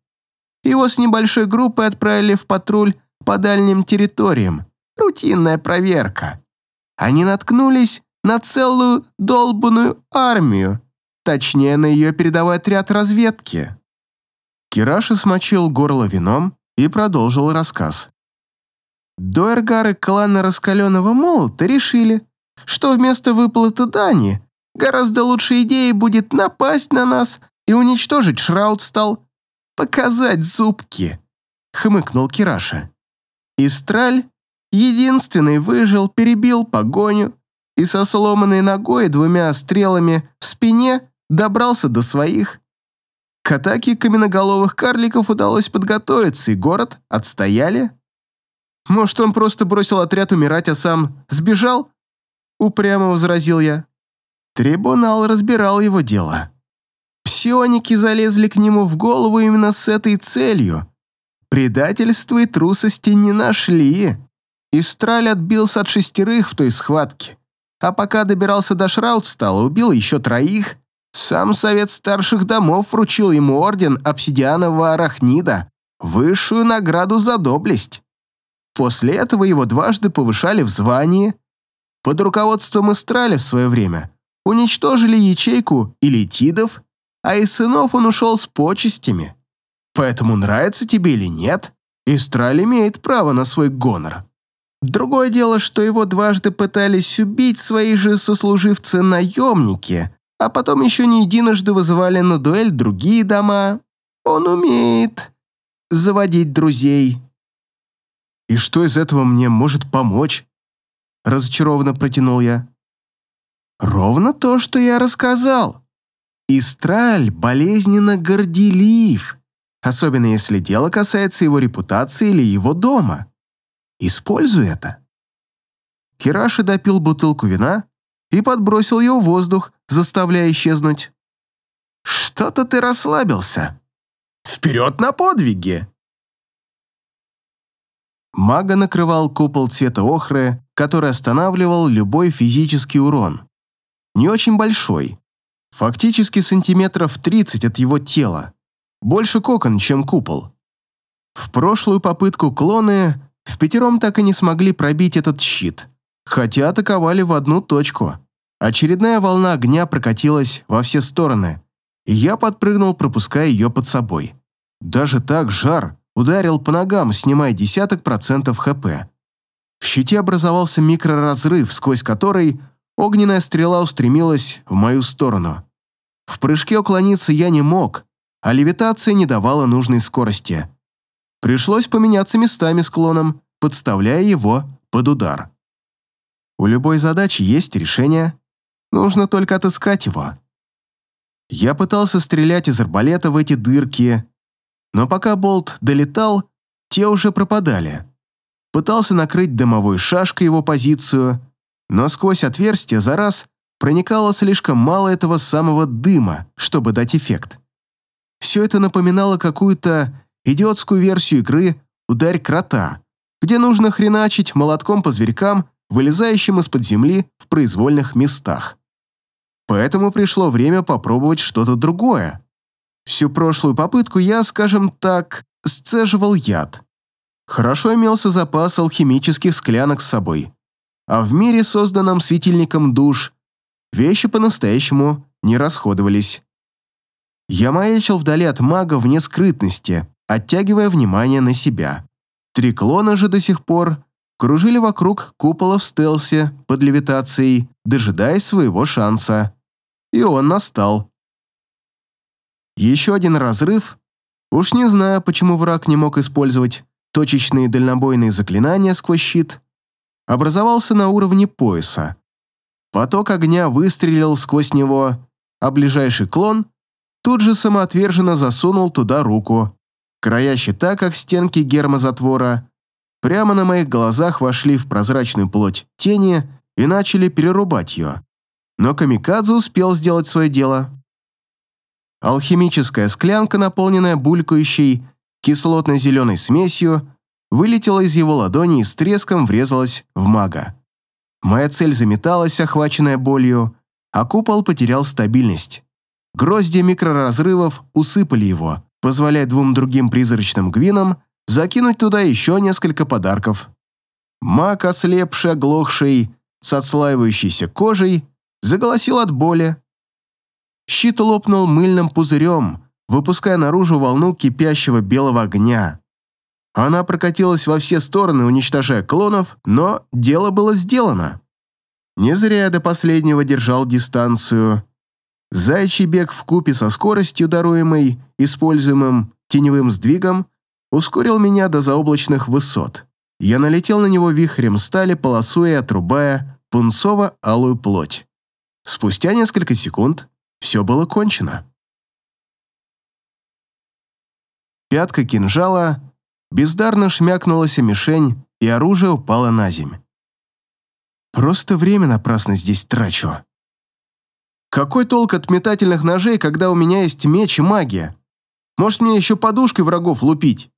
Speaker 1: Его с небольшой группой отправили в патруль по дальним территориям. Рутинная проверка. Они наткнулись на целую долбанную армию, точнее, на ее передовой отряд разведки. Кираша смочил горло вином и продолжил рассказ. Дуэргары клана Раскаленного Молота решили, что вместо выплаты дани гораздо лучшей идеей будет напасть на нас и уничтожить Шраудстал, показать зубки, хмыкнул Кираша. Истраль единственный выжил, перебил погоню и со сломанной ногой и двумя стрелами в спине добрался до своих. К атаке каменноголовых карликов удалось подготовиться, и город отстояли. Может, он просто бросил отряд умирать, а сам сбежал? Упрямо возразил я. Трибунал разбирал его дело. Псионики залезли к нему в голову именно с этой целью. Предательства и трусости не нашли. Истраль отбился от шестерых в той схватке. А пока добирался до Шраудстала, убил еще троих. Сам совет старших домов вручил ему орден обсидианового арахнида, высшую награду за доблесть. После этого его дважды повышали в звании. Под руководством Истраля в свое время уничтожили ячейку элитидов, а из сынов он ушел с почестями. Поэтому нравится тебе или нет, Истраль имеет право на свой гонор. Другое дело, что его дважды пытались убить свои же сослуживцы-наемники, а потом еще не единожды вызывали на дуэль другие дома. Он умеет заводить друзей. «И что из этого мне может помочь?» Разочарованно протянул я. «Ровно то, что я рассказал. Истраль болезненно горделив, особенно если дело касается его репутации или его дома. Используй это». Кираши допил бутылку вина и подбросил ее в воздух, заставляя исчезнуть. «Что-то ты расслабился. Вперед на подвиги!» Мага накрывал купол цвета охры, который останавливал любой физический урон. Не очень большой. Фактически сантиметров 30 от его тела. Больше кокон, чем купол. В прошлую попытку клоны в пятером так и не смогли пробить этот щит, хотя атаковали в одну точку. Очередная волна огня прокатилась во все стороны, и я подпрыгнул, пропуская ее под собой. Даже так жар ударил по ногам, снимая десяток процентов ХП. В щите образовался микроразрыв, сквозь который огненная стрела устремилась в мою сторону. В прыжке уклониться я не мог, а левитация не давала нужной скорости. Пришлось поменяться местами с клоном, подставляя его под удар. У любой задачи есть решение, нужно только отыскать его. Я пытался стрелять из арбалета в эти дырки, но пока болт долетал, те уже пропадали. Пытался накрыть дымовой шашкой его позицию, но сквозь отверстие за раз проникало слишком мало этого самого дыма, чтобы дать эффект. Все это напоминало какую-то идиотскую версию игры «Ударь крота», где нужно хреначить молотком по зверькам, вылезающим из-под земли в произвольных местах. Поэтому пришло время попробовать что-то другое. Всю прошлую попытку я, скажем так, сцеживал яд. Хорошо имелся запас алхимических склянок с собой. А в мире, созданном светильником душ, вещи по-настоящему не расходовались. Я маячил вдали от мага вне скрытности, оттягивая внимание на себя. Три клона же до сих пор кружили вокруг купола в стелсе под левитацией, дожидаясь своего шанса. И он настал. Еще один разрыв. Уж не знаю, почему враг не мог использовать точечные дальнобойные заклинания сквозь щит. Образовался на уровне пояса. Поток огня выстрелил сквозь него, а ближайший клон тут же самоотверженно засунул туда руку. Края щита, как стенки гермозатвора, прямо на моих глазах вошли в прозрачную плоть тени и начали перерубать ее. Но Камикадзе успел сделать свое дело. Алхимическая склянка, наполненная булькающей, кислотно-зеленой смесью, вылетела из его ладони и с треском врезалась в мага. Моя цель заметалась, охваченная болью, а купол потерял стабильность. Грозди микроразрывов усыпали его, позволяя двум другим призрачным гвинам закинуть туда еще несколько подарков. Маг, ослепший, оглохший, с отслаивающейся кожей, заголосил от боли, Щит лопнул мыльным пузырем, выпуская наружу волну кипящего белого огня. Она прокатилась во все стороны, уничтожая клонов, но дело было сделано. Не зря я до последнего держал дистанцию. Зайчий бег в купе со скоростью, даруемой используемым теневым сдвигом, ускорил меня до заоблачных высот. Я налетел на него вихрем стали, полосуя и отрубая пунцово-алую плоть. Спустя несколько секунд все было кончено. Пятка кинжала бездарно шмякнулась о мишень, и оружие упало на земь. Просто время напрасно здесь трачу. Какой толк от метательных ножей, когда у меня есть меч и магия? Может, мне еще подушкой врагов лупить?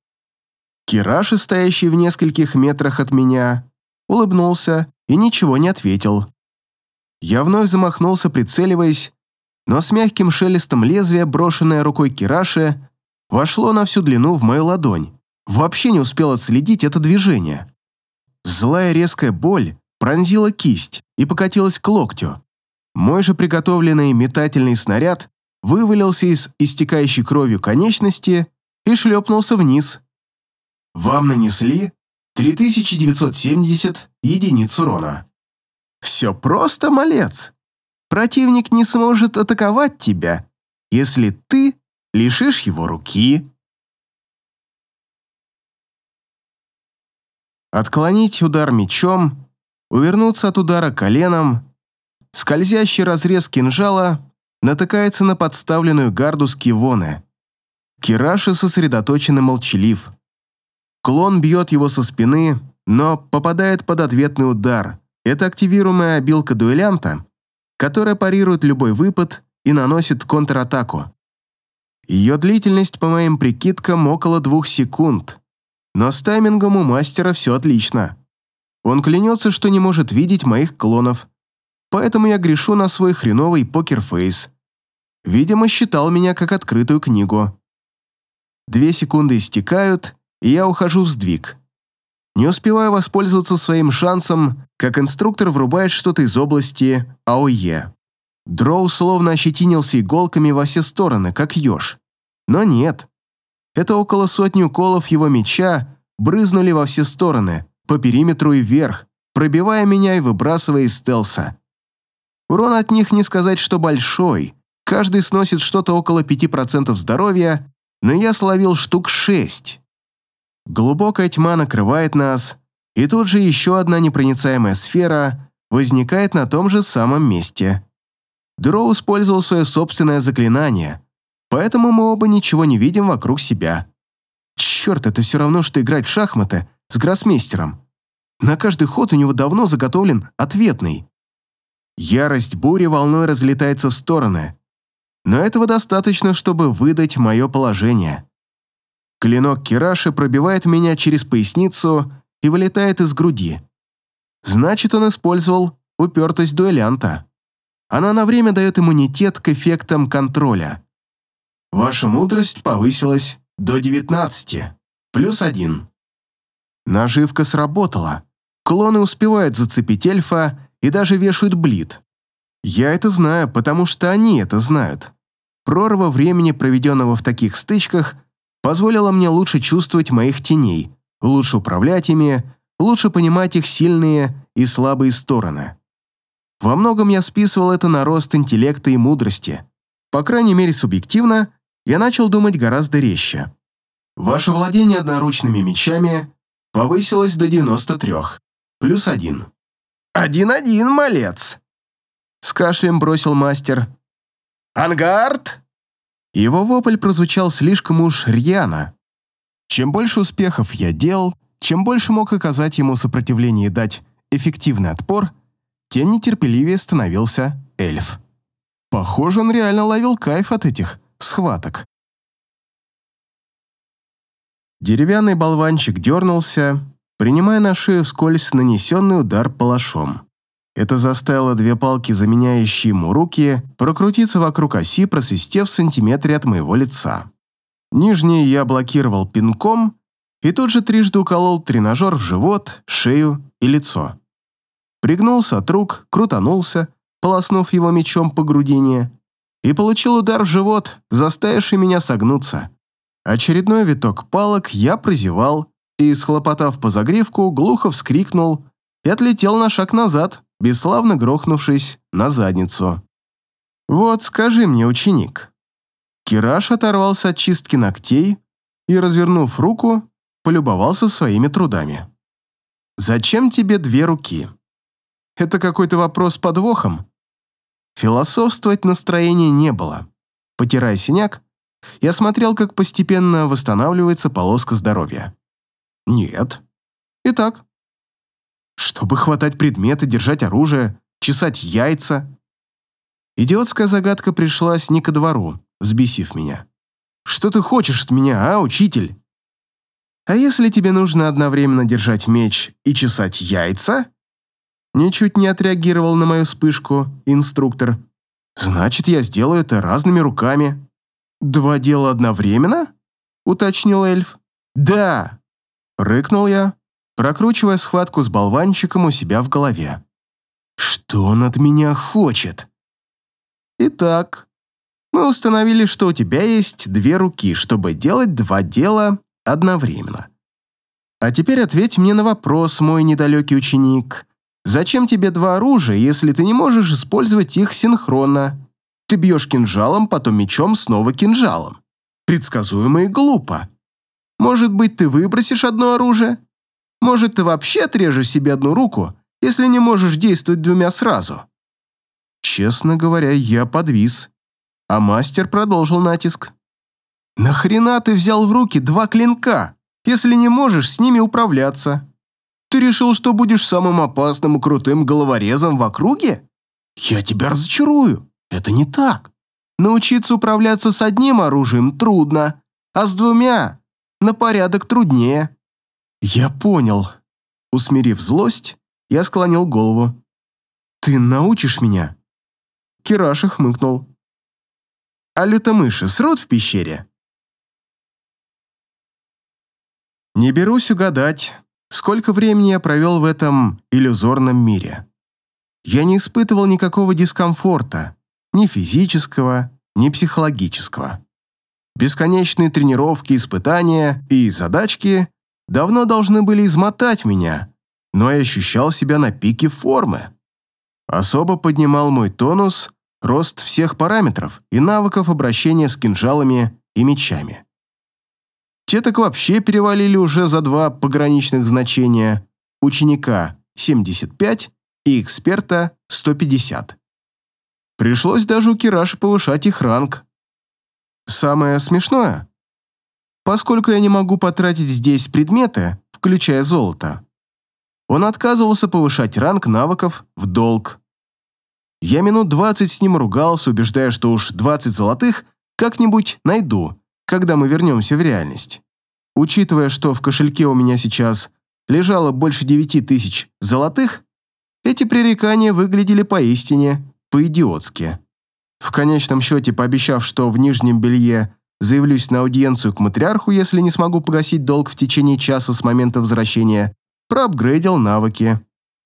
Speaker 1: Кираши, стоящий в нескольких метрах от меня, улыбнулся и ничего не ответил. Я вновь замахнулся, прицеливаясь, но с мягким шелестом лезвия, брошенное рукой Кираши, вошло на всю длину в мою ладонь. Вообще не успел отследить это движение. Злая резкая боль пронзила кисть и покатилась к локтю. Мой же приготовленный метательный снаряд вывалился из истекающей кровью конечности и шлепнулся вниз. Вам нанесли 3970 единиц урона. Все просто, малец. Противник не сможет атаковать тебя, если ты лишишь его руки. Отклонить удар мечом, увернуться от удара коленом, скользящий разрез кинжала натыкается на подставленную гарду скивоны. Кираши сосредоточен и молчалив. Клон бьет его со спины, но попадает под ответный удар. Это активируемая обилка дуэлянта, которая парирует любой выпад и наносит контратаку. Ее длительность, по моим прикидкам, около двух секунд. Но с таймингом у мастера все отлично. Он клянется, что не может видеть моих клонов, поэтому я грешу на свой хреновый покерфейс. Видимо, считал меня как открытую книгу. Две секунды истекают, и я ухожу в сдвиг. Не успеваю воспользоваться своим шансом, как инструктор врубает что-то из области АОЕ. Дроу словно ощетинился иголками во все стороны, как еж. Но нет. Это около сотни уколов его меча брызнули во все стороны, по периметру и вверх, пробивая меня и выбрасывая из стелса. Урон от них не сказать, что большой. Каждый сносит что-то около 5% здоровья, но я словил штук 6. Глубокая тьма накрывает нас, и тут же еще одна непроницаемая сфера возникает на том же самом месте. Дроу использовал свое собственное заклинание, поэтому мы оба ничего не видим вокруг себя. Черт, это все равно, что играть в шахматы с гроссмейстером. На каждый ход у него давно заготовлен ответный. Ярость бури волной разлетается в стороны. Но этого достаточно, чтобы выдать мое положение. Клинок Кираши пробивает меня через поясницу и вылетает из груди. Значит, он использовал упертость дуэлянта. Она на время дает иммунитет к эффектам контроля. Ваша мудрость повысилась до 19, плюс 1. Наживка сработала. Клоны успевают зацепить эльфа и даже вешают блит. Я это знаю, потому что они это знают. Прорва времени, проведенного в таких стычках, позволила мне лучше чувствовать моих теней, лучше управлять ими, лучше понимать их сильные и слабые стороны. Во многом я списывал это на рост интеллекта и мудрости. По крайней мере, субъективно, я начал думать гораздо резче. Ваше владение одноручными мечами повысилось до 93, плюс один. «Один-один, малец!» С кашлем бросил мастер. «Ангард!» Его вопль прозвучал слишком уж рьяно. Чем больше успехов я делал, чем больше мог оказать ему сопротивление и дать эффективный отпор, тем нетерпеливее становился эльф. Похоже, он реально ловил кайф от этих схваток. Деревянный болванчик дернулся, принимая на шею вскользь нанесенный удар палашом. Это заставило две палки, заменяющие ему руки, прокрутиться вокруг оси, просвистев в сантиметре от моего лица. Нижние я блокировал пинком и тут же трижды уколол тренажер в живот, шею и лицо. Пригнулся от рук, крутанулся, полоснув его мечом по грудине, и получил удар в живот, заставивший меня согнуться. Очередной виток палок я прозевал и, схлопотав по загривку, глухо вскрикнул и отлетел на шаг назад, бесславно грохнувшись на задницу. «Вот скажи мне, ученик». Кираж оторвался от чистки ногтей и, развернув руку, полюбовался своими трудами. «Зачем тебе две руки?» Это какой-то вопрос с подвохом? Философствовать настроения не было. Потирая синяк, я смотрел, как постепенно восстанавливается полоска здоровья. Нет. Итак. Чтобы хватать предметы, держать оружие, чесать яйца. Идиотская загадка пришлась не ко двору, взбесив меня. Что ты хочешь от меня, а, учитель? А если тебе нужно одновременно держать меч и чесать яйца? Ничуть не отреагировал на мою вспышку инструктор. Значит, я сделаю это разными руками. Два дела одновременно? Уточнил эльф. Да. Рыкнул я, прокручивая схватку с болванчиком у себя в голове. Что он от меня хочет? Итак, мы установили, что у тебя есть две руки, чтобы делать два дела одновременно. А теперь ответь мне на вопрос, мой недалекий ученик. Зачем тебе два оружия, если ты не можешь использовать их синхронно? Ты бьешь кинжалом, потом мечом, снова кинжалом. Предсказуемо и глупо. Может быть, ты выбросишь одно оружие? Может, ты вообще отрежешь себе одну руку, если не можешь действовать двумя сразу? Честно говоря, я подвис. А мастер продолжил натиск. «Нахрена ты взял в руки два клинка, если не можешь с ними управляться? Ты решил, что будешь самым опасным и крутым головорезом в округе? Я тебя разочарую. Это не так. Научиться управляться с одним оружием трудно, а с двумя на порядок труднее». «Я понял». Усмирив злость, я склонил голову. «Ты научишь меня?» Кираша хмыкнул. «А лютомыши срут в пещере?» Не берусь угадать, сколько времени я провел в этом иллюзорном мире. Я не испытывал никакого дискомфорта, ни физического, ни психологического. Бесконечные тренировки, испытания и задачки давно должны были измотать меня, но я ощущал себя на пике формы. Особо поднимал мой тонус, рост всех параметров и навыков обращения с кинжалами и мечами. Те так вообще перевалили уже за два пограничных значения ученика 75 и эксперта 150. Пришлось даже у Кираши повышать их ранг. Самое смешное, поскольку я не могу потратить здесь предметы, включая золото, он отказывался повышать ранг навыков в долг. Я минут 20 с ним ругался, убеждая, что уж 20 золотых как-нибудь найду, когда мы вернемся в реальность. Учитывая, что в кошельке у меня сейчас лежало больше девяти тысяч золотых, эти пререкания выглядели поистине по-идиотски. В конечном счете, пообещав, что в нижнем белье заявлюсь на аудиенцию к матриарху, если не смогу погасить долг в течение часа с момента возвращения, проапгрейдил навыки.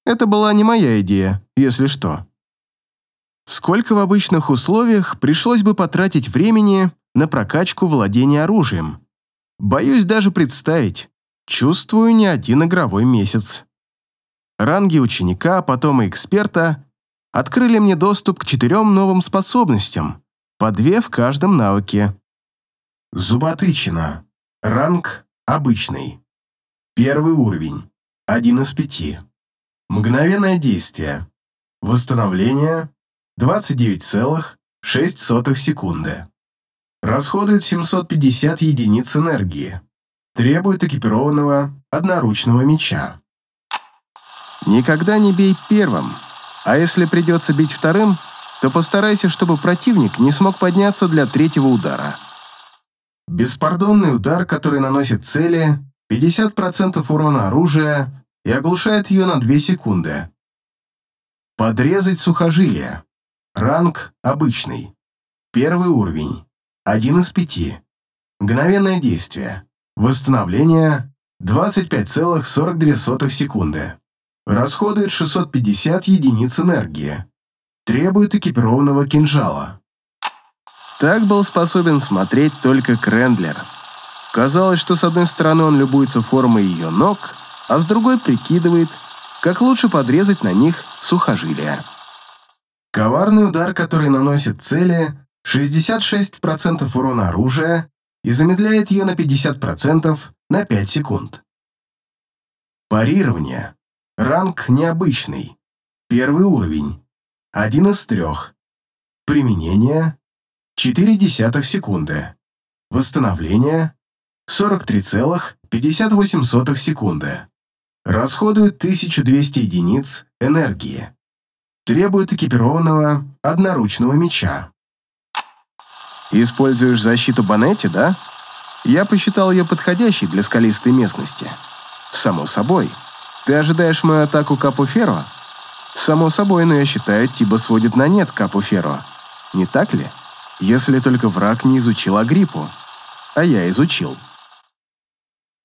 Speaker 1: Это была не моя идея, если что. Сколько в обычных условиях пришлось бы потратить времени на прокачку владения оружием? Боюсь даже представить. Чувствую не один игровой месяц. Ранги ученика, а потом и эксперта открыли мне доступ к четырем новым способностям, по две в каждом навыке. Зуботычина. Ранг обычный. Первый уровень. Один из пяти. Мгновенное действие. Восстановление 29,6 секунды. Расходует 750 единиц энергии. Требует экипированного одноручного меча. Никогда не бей первым, а если придется бить вторым, то постарайся, чтобы противник не смог подняться для третьего удара. Беспардонный удар, который наносит цели 50% урона оружия и оглушает ее на 2 секунды. Подрезать сухожилие. Ранг обычный. Первый уровень. Один из пяти. Мгновенное действие. Восстановление 25,42 секунды. Расходует 650 единиц энергии. Требует экипированного кинжала. Так был способен смотреть только Крендлер. Казалось, что с одной стороны он любуется формой ее ног, а с другой прикидывает, как лучше подрезать на них сухожилия. Коварный удар, который наносит цели 66% урона оружия и замедляет ее на 50% на 5 секунд. Парирование. Ранг необычный. Первый уровень. Один из трех. Применение. 0,4 секунды. Восстановление. 43,58 секунды. Расходует 1200 единиц энергии. Требует экипированного одноручного меча. Используешь защиту Банетти, да? Я посчитал ее подходящей для скалистой местности. Само собой. Ты ожидаешь мою атаку Капу Ферро? Само собой, но я считаю, Тиба сводит на нет Капу Ферро. Не так ли? Если только враг не изучил Агриппу. А я изучил.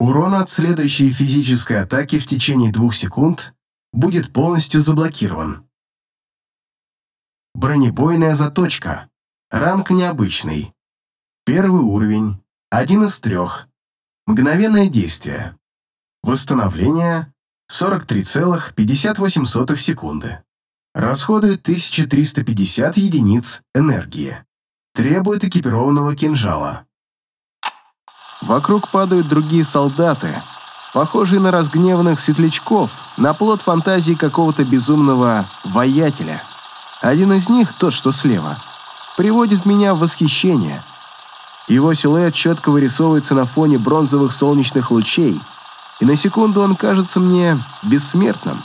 Speaker 1: Урон от следующей физической атаки в течение двух секунд будет полностью заблокирован. Бронебойная заточка. Ранг необычный. Первый уровень. Один из трех. Мгновенное действие. Восстановление 43,58 секунды. Расходует 1350 единиц энергии. Требует экипированного кинжала. Вокруг падают другие солдаты, похожие на разгневанных светлячков, на плод фантазии какого-то безумного воятеля. Один из них, тот, что слева, приводит меня в восхищение – его силуэт четко вырисовывается на фоне бронзовых солнечных лучей, и на секунду он кажется мне бессмертным.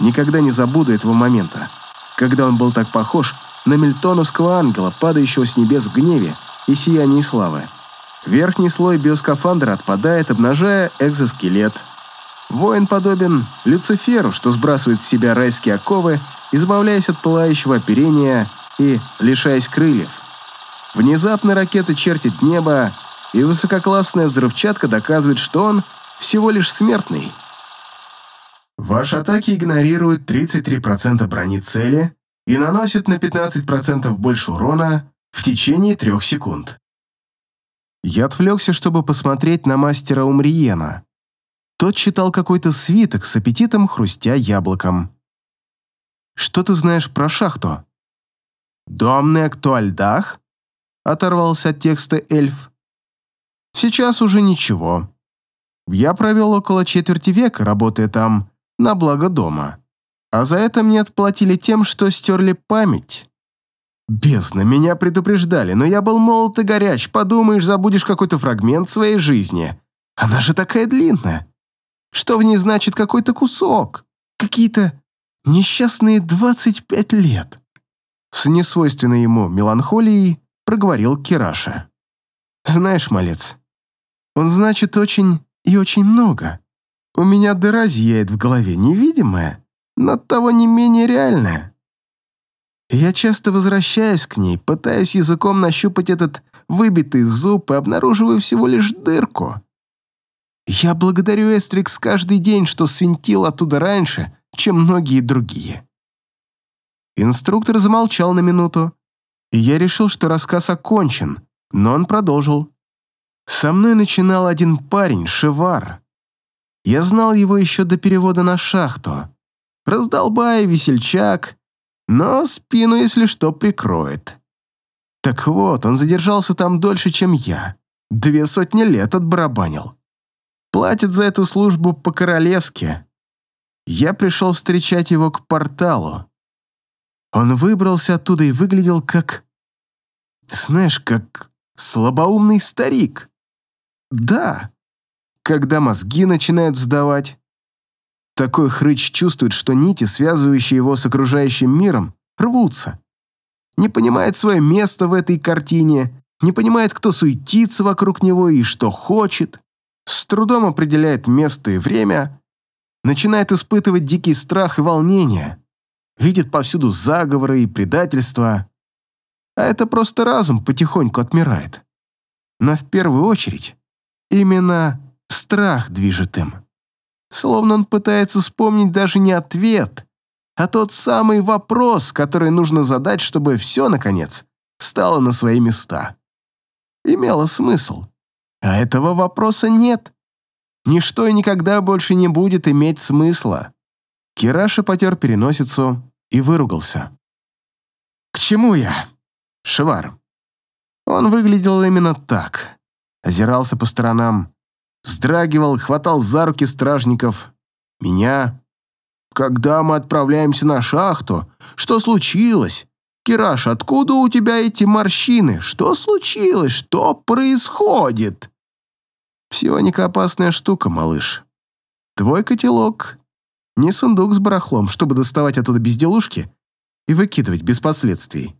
Speaker 1: Никогда не забуду этого момента, когда он был так похож на мельтоновского ангела, падающего с небес в гневе и сиянии славы. Верхний слой биоскафандра отпадает, обнажая экзоскелет. Воин подобен Люциферу, что сбрасывает с себя райские оковы, избавляясь от пылающего оперения и лишаясь крыльев. Внезапно ракета чертит небо, и высококлассная взрывчатка доказывает, что он всего лишь смертный. Ваши атаки игнорируют 33% брони цели и наносят на 15% больше урона в течение трех секунд. Я отвлекся, чтобы посмотреть на мастера Умриена. Тот читал какой-то свиток с аппетитом, хрустя яблоком. «Что ты знаешь про шахту?» «Домный актуальдах?» оторвался от текста эльф. Сейчас уже ничего. Я провел около четверти века, работая там на благо дома. А за это мне отплатили тем, что стерли память. Бездна, меня предупреждали, но я был молод и горяч. Подумаешь, забудешь какой-то фрагмент своей жизни. Она же такая длинная. Что в ней значит какой-то кусок? Какие-то несчастные 25 лет. С несвойственной ему меланхолией проговорил Кираша. «Знаешь, малец, он значит очень и очень много. У меня дыра зияет в голове, невидимая, но того не менее реальная. Я часто возвращаюсь к ней, пытаюсь языком нащупать этот выбитый зуб и обнаруживаю всего лишь дырку. Я благодарю Эстрикс каждый день, что свинтил оттуда раньше, чем многие другие». Инструктор замолчал на минуту, и я решил, что рассказ окончен, но он продолжил. Со мной начинал один парень, Шевар. Я знал его еще до перевода на шахту. Раздолбай, весельчак, но спину, если что, прикроет. Так вот, он задержался там дольше, чем я. Две сотни лет отбарабанил. Платит за эту службу по-королевски. Я пришел встречать его к порталу. Он выбрался оттуда и выглядел как... Знаешь, как слабоумный старик. Да, когда мозги начинают сдавать. Такой хрыч чувствует, что нити, связывающие его с окружающим миром, рвутся. Не понимает свое место в этой картине, не понимает, кто суетится вокруг него и что хочет, с трудом определяет место и время, начинает испытывать дикий страх и волнение видит повсюду заговоры и предательства. А это просто разум потихоньку отмирает. Но в первую очередь именно страх движет им. Словно он пытается вспомнить даже не ответ, а тот самый вопрос, который нужно задать, чтобы все, наконец, стало на свои места. Имело смысл. А этого вопроса нет. Ничто и никогда больше не будет иметь смысла. Кираша потер переносицу и выругался. «К чему я?» «Швар». Он выглядел именно так. Озирался по сторонам, вздрагивал, хватал за руки стражников. Меня.
Speaker 2: когда мы отправляемся на шахту? Что случилось? Кираш, откуда у тебя эти морщины? Что случилось? Что происходит?»
Speaker 1: «Псионика опасная штука, малыш. Твой котелок — не сундук с барахлом, чтобы доставать оттуда безделушки и выкидывать без последствий.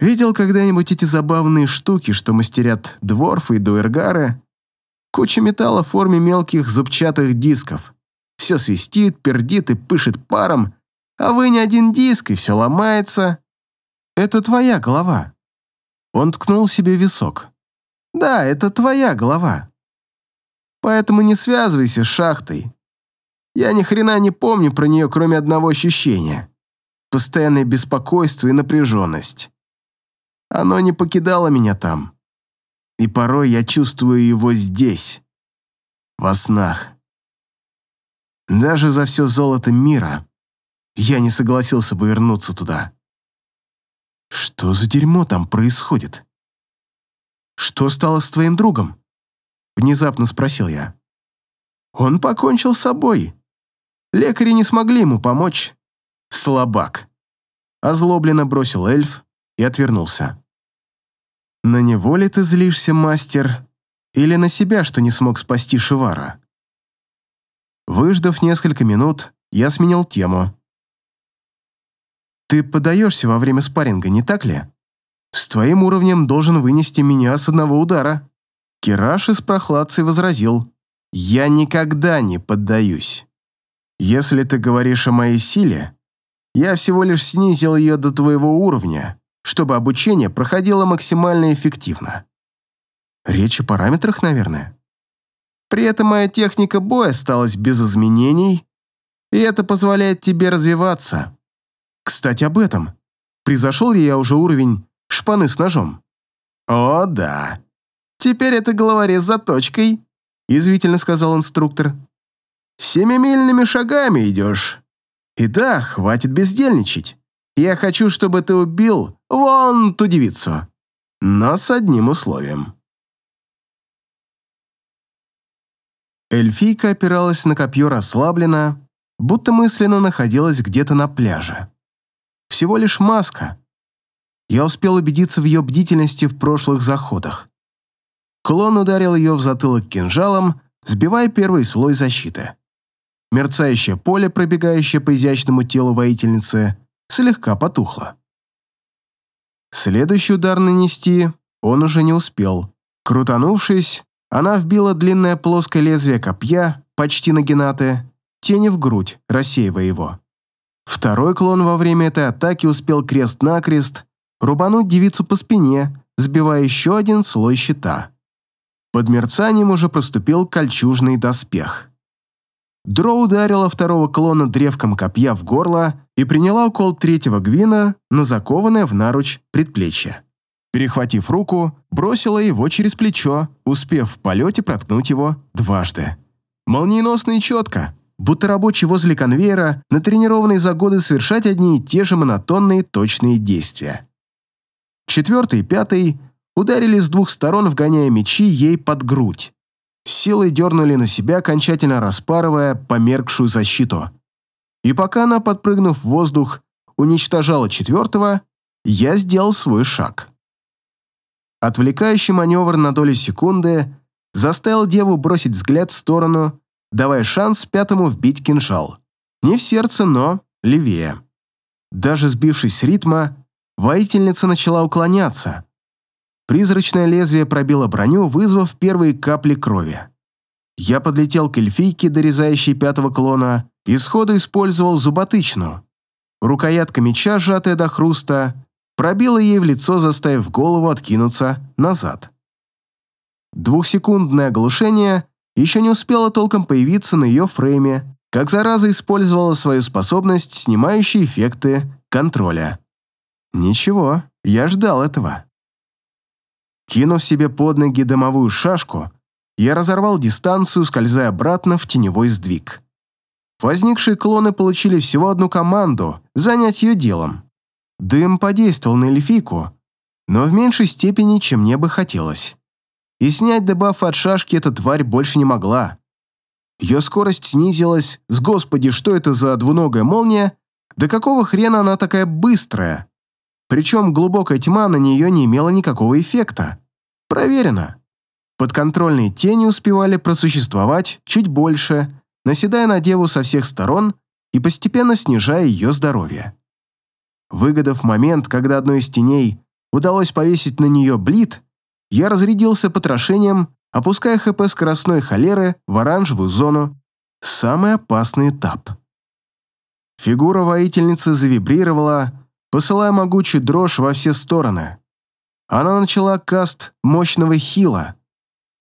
Speaker 1: Видел когда-нибудь эти забавные штуки, что мастерят дворфы и дуэргары? Куча металла в форме мелких зубчатых дисков. Все свистит, пердит и пышет паром, а вы не один диск, и все ломается. Это твоя голова. Он ткнул себе висок. Да, это твоя голова. Поэтому не связывайся с шахтой. Я ни хрена не помню про нее, кроме одного ощущения. Постоянное беспокойство и напряженность. Оно не покидало меня там. И порой я чувствую его здесь, во снах. Даже за все золото мира я не согласился бы вернуться туда. Что за дерьмо там происходит? Что стало с твоим другом? Внезапно спросил я. Он покончил с собой. Лекари не смогли ему помочь. Слабак. Озлобленно бросил эльф и отвернулся. На него ли ты злишься, мастер, или на себя, что не смог спасти Шивара? Выждав несколько минут, я сменил тему. Ты подаешься во время спарринга, не так ли? С твоим уровнем должен вынести меня с одного удара. Кираш из прохладцей возразил. Я никогда не поддаюсь. Если ты говоришь о моей силе, я всего лишь снизил ее до твоего уровня, чтобы обучение проходило максимально эффективно. Речь о параметрах, наверное. При этом моя техника боя осталась без изменений, и это позволяет тебе развиваться. Кстати, об этом. Призошел ли я уже уровень шпаны с ножом? О, да. Теперь это головорез за точкой, извительно сказал инструктор. Семимильными шагами идешь. И да, хватит бездельничать. Я хочу, чтобы ты убил вон ту девицу. Но с одним условием. Эльфийка опиралась на копье расслабленно, будто мысленно находилась где-то на пляже. Всего лишь маска. Я успел убедиться в ее бдительности в прошлых заходах. Клон ударил ее в затылок кинжалом, сбивая первый слой защиты. Мерцающее поле, пробегающее по изящному телу воительницы, слегка потухло. Следующий удар нанести он уже не успел. Крутанувшись, она вбила длинное плоское лезвие копья, почти на Геннаты, тени в грудь, рассеивая его. Второй клон во время этой атаки успел крест-накрест рубануть девицу по спине, сбивая еще один слой щита. Под мерцанием уже проступил кольчужный доспех. Дро ударила второго клона древком копья в горло и приняла укол третьего гвина на закованное в наруч предплечье. Перехватив руку, бросила его через плечо, успев в полете проткнуть его дважды. Молниеносно и четко, будто рабочий возле конвейера, натренированный за годы совершать одни и те же монотонные точные действия. Четвертый и пятый ударили с двух сторон, вгоняя мечи ей под грудь силой дернули на себя, окончательно распарывая померкшую защиту. И пока она, подпрыгнув в воздух, уничтожала четвертого, я сделал свой шаг. Отвлекающий маневр на долю секунды заставил деву бросить взгляд в сторону, давая шанс пятому вбить кинжал. Не в сердце, но левее. Даже сбившись с ритма, воительница начала уклоняться, Призрачное лезвие пробило броню, вызвав первые капли крови. Я подлетел к эльфийке, дорезающей пятого клона, и сходу использовал зуботычну. Рукоятка меча, сжатая до хруста, пробила ей в лицо, заставив голову откинуться назад. Двухсекундное оглушение еще не успело толком появиться на ее фрейме, как зараза использовала свою способность, снимающие эффекты контроля. Ничего, я ждал этого. Кинув себе под ноги дымовую шашку, я разорвал дистанцию, скользя обратно в теневой сдвиг. Возникшие клоны получили всего одну команду – занять ее делом. Дым подействовал на эльфийку, но в меньшей степени, чем мне бы хотелось. И снять дебаф от шашки эта тварь больше не могла. Ее скорость снизилась с «Господи, что это за двуногая молния?» Да какого хрена она такая быстрая? Причем глубокая тьма на нее не имела никакого эффекта. Проверено. Подконтрольные тени успевали просуществовать чуть больше, наседая на деву со всех сторон и постепенно снижая ее здоровье. Выгодав момент, когда одной из теней удалось повесить на нее блит, я разрядился потрошением, опуская ХП скоростной холеры в оранжевую зону. Самый опасный этап. Фигура воительницы завибрировала, посылая могучую дрожь во все стороны. Она начала каст мощного хила.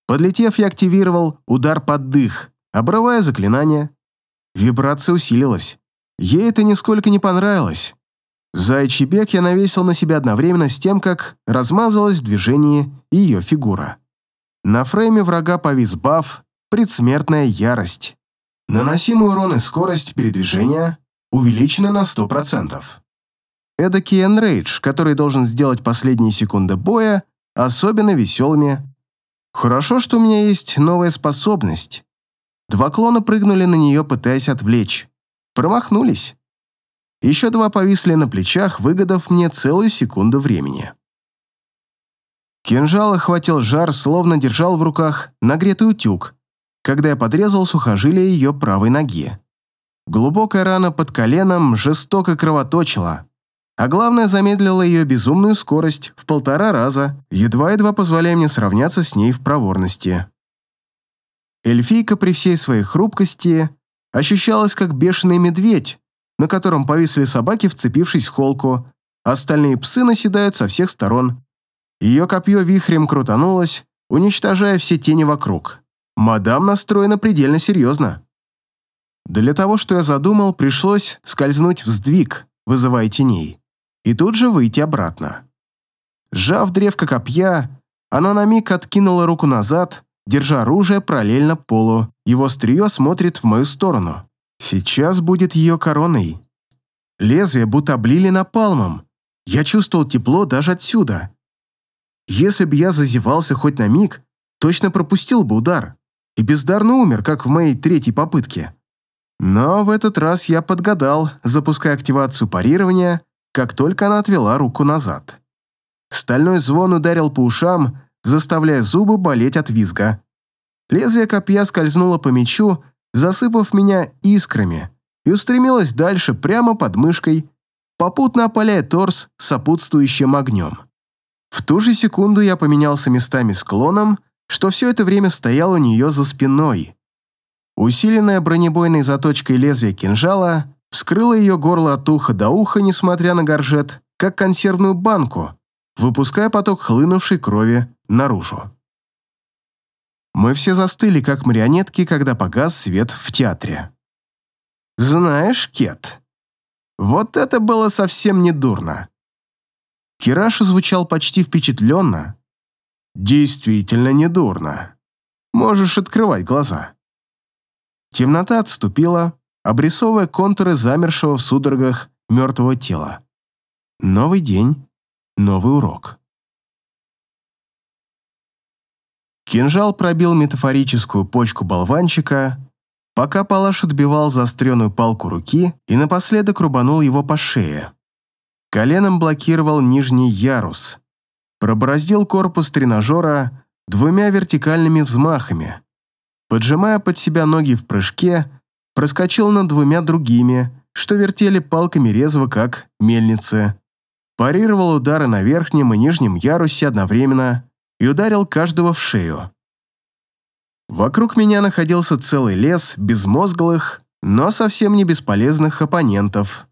Speaker 1: Подлетев, я активировал удар под дых, обрывая заклинание. Вибрация усилилась. Ей это нисколько не понравилось. Заячий бег я навесил на себя одновременно с тем, как размазалась в движении ее фигура. На фрейме врага повис баф «Предсмертная ярость». Наносимый урон и скорость передвижения увеличены на 100%. Эдакий энрейдж, который должен сделать последние секунды боя особенно веселыми. Хорошо, что у меня есть новая способность. Два клона прыгнули на нее, пытаясь отвлечь. Промахнулись. Еще два повисли на плечах, выгодав мне целую секунду времени. Кинжал охватил жар, словно держал в руках нагретый утюг, когда я подрезал сухожилие ее правой ноги. Глубокая рана под коленом жестоко кровоточила, а главное, замедлила ее безумную скорость в полтора раза, едва-едва позволяя мне сравняться с ней в проворности. Эльфийка при всей своей хрупкости ощущалась как бешеный медведь, на котором повисли собаки, вцепившись в холку, остальные псы наседают со всех сторон. Ее копье вихрем крутанулось, уничтожая все тени вокруг. Мадам настроена предельно серьезно. Для того, что я задумал, пришлось скользнуть в сдвиг, вызывая теней, и тут же выйти обратно. Сжав древко копья, она на миг откинула руку назад, держа оружие параллельно полу. Его острие смотрит в мою сторону. Сейчас будет ее короной. Лезвие будто облили напалмом. Я чувствовал тепло даже отсюда. Если бы я зазевался хоть на миг, точно пропустил бы удар и бездарно умер, как в моей третьей попытке. Но в этот раз я подгадал, запуская активацию парирования, как только она отвела руку назад. Стальной звон ударил по ушам, заставляя зубы болеть от визга. Лезвие копья скользнуло по мечу, засыпав меня искрами, и устремилось дальше прямо под мышкой, попутно опаляя торс сопутствующим огнем. В ту же секунду я поменялся местами с клоном, что все это время стоял у нее за спиной. Усиленная бронебойной заточкой лезвия кинжала вскрыла ее горло от уха до уха, несмотря на горжет, как консервную банку, выпуская поток хлынувшей крови наружу. Мы все застыли, как марионетки, когда погас свет в театре. «Знаешь, Кет, вот это было совсем не дурно». Звучал почти впечатленно. «Действительно не дурно. Можешь открывать глаза». Темнота отступила, обрисовывая контуры замершего в судорогах мертвого тела. Новый день, новый урок. Кинжал пробил метафорическую почку болванчика, пока палаш отбивал заостренную палку руки и напоследок рубанул его по шее. Коленом блокировал нижний ярус, пробороздил корпус тренажера двумя вертикальными взмахами, поджимая под себя ноги в прыжке, проскочил над двумя другими, что вертели палками резво, как мельницы. Парировал удары на верхнем и нижнем ярусе одновременно и ударил каждого в шею. Вокруг меня находился целый лес безмозглых, но совсем не бесполезных оппонентов.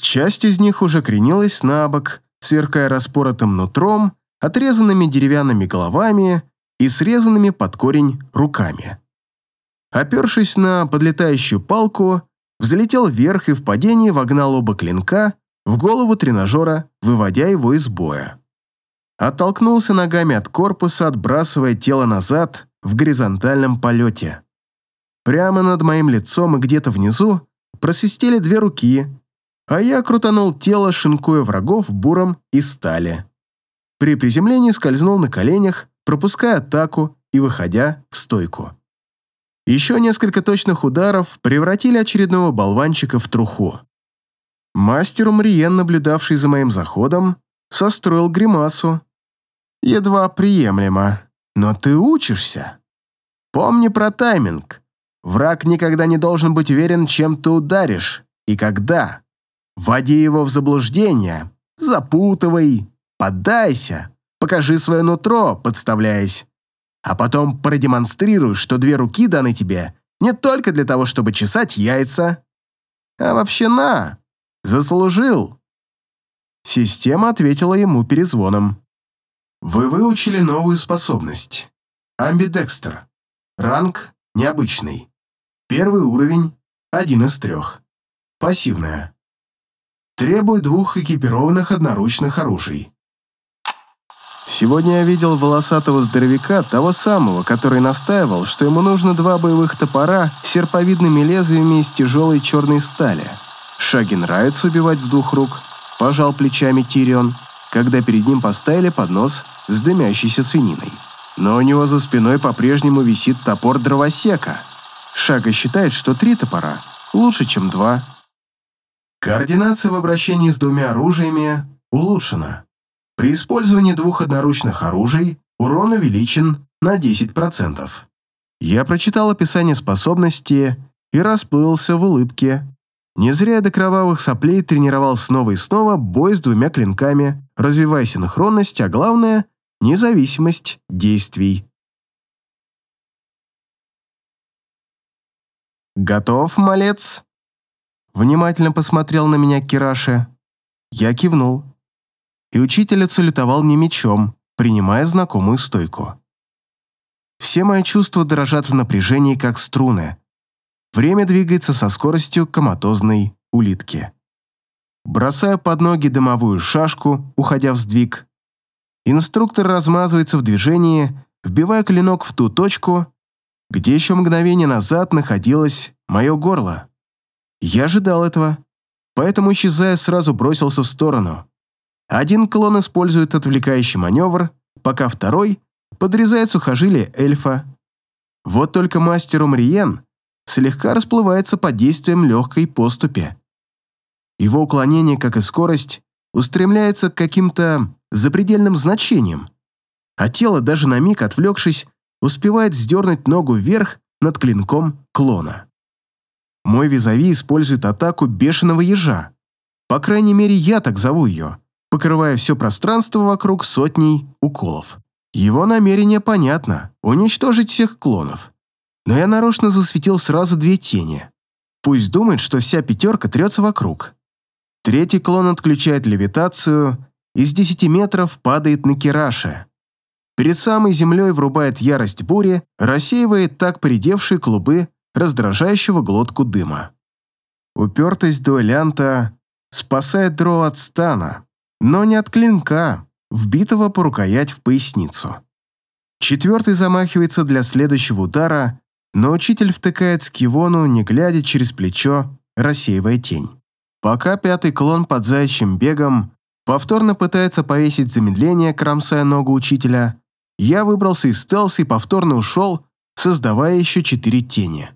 Speaker 1: Часть из них уже кренилась на бок, сверкая распоротым нутром, отрезанными деревянными головами и срезанными под корень руками. Опершись на подлетающую палку, взлетел вверх и в падении вогнал оба клинка в голову тренажера, выводя его из боя. Оттолкнулся ногами от корпуса, отбрасывая тело назад в горизонтальном полете. Прямо над моим лицом и где-то внизу просвистели две руки, а я крутанул тело, шинкуя врагов буром и стали. При приземлении скользнул на коленях, пропуская атаку и выходя в стойку. Еще несколько точных ударов превратили очередного болванчика в труху. Мастер Умриен, наблюдавший за моим заходом, состроил гримасу. «Едва приемлемо, но ты учишься. Помни про тайминг. Враг никогда не должен быть уверен, чем ты ударишь и когда. Вводи его в заблуждение, запутывай, поддайся, покажи свое нутро, подставляясь. А потом продемонстрируй, что две руки даны тебе не только для того, чтобы чесать яйца, а вообще на, заслужил. Система ответила ему перезвоном. Вы выучили новую способность. Амбидекстер. Ранг необычный. Первый уровень – один из трех. Пассивная. Требует двух экипированных одноручных оружий. Сегодня я видел волосатого здоровяка, того самого, который настаивал, что ему нужно два боевых топора с серповидными лезвиями из тяжелой черной стали. Шаги нравится убивать с двух рук, пожал плечами Тирион, когда перед ним поставили поднос с дымящейся свининой. Но у него за спиной по-прежнему висит топор дровосека. Шага считает, что три топора лучше, чем два. Координация в обращении с двумя оружиями улучшена. При использовании двух одноручных оружий урон увеличен на 10%. Я прочитал описание способности и расплылся в улыбке. Не зря я до кровавых соплей тренировал снова и снова бой с двумя клинками, развивая синхронность, а главное — независимость действий. «Готов, малец?» Внимательно посмотрел на меня Кираши. Я кивнул и учитель отсалютовал мне мечом, принимая знакомую стойку. Все мои чувства дрожат в напряжении, как струны. Время двигается со скоростью коматозной улитки. Бросаю под ноги дымовую шашку, уходя в сдвиг. Инструктор размазывается в движении, вбивая клинок в ту точку, где еще мгновение назад находилось мое горло. Я ожидал этого, поэтому, исчезая, сразу бросился в сторону. Один клон использует отвлекающий маневр, пока второй подрезает сухожилие эльфа. Вот только мастер Умриен слегка расплывается под действием легкой поступи. Его уклонение, как и скорость, устремляется к каким-то запредельным значениям, а тело, даже на миг отвлекшись, успевает сдернуть ногу вверх над клинком клона. Мой визави использует атаку бешеного ежа. По крайней мере, я так зову ее покрывая все пространство вокруг сотней уколов. Его намерение понятно – уничтожить всех клонов. Но я нарочно засветил сразу две тени. Пусть думает, что вся пятерка трется вокруг. Третий клон отключает левитацию и с 10 метров падает на Кираше. Перед самой землей врубает ярость бури, рассеивает так поредевшие клубы раздражающего глотку дыма. Упертость дуэлянта спасает Дро от стана, но не от клинка, вбитого по рукоять в поясницу. Четвертый замахивается для следующего удара, но учитель втыкает скивону, не глядя через плечо, рассеивая тень. Пока пятый клон под заячьим бегом повторно пытается повесить замедление, кромсая ногу учителя, я выбрался из стелса и повторно ушел, создавая еще четыре тени.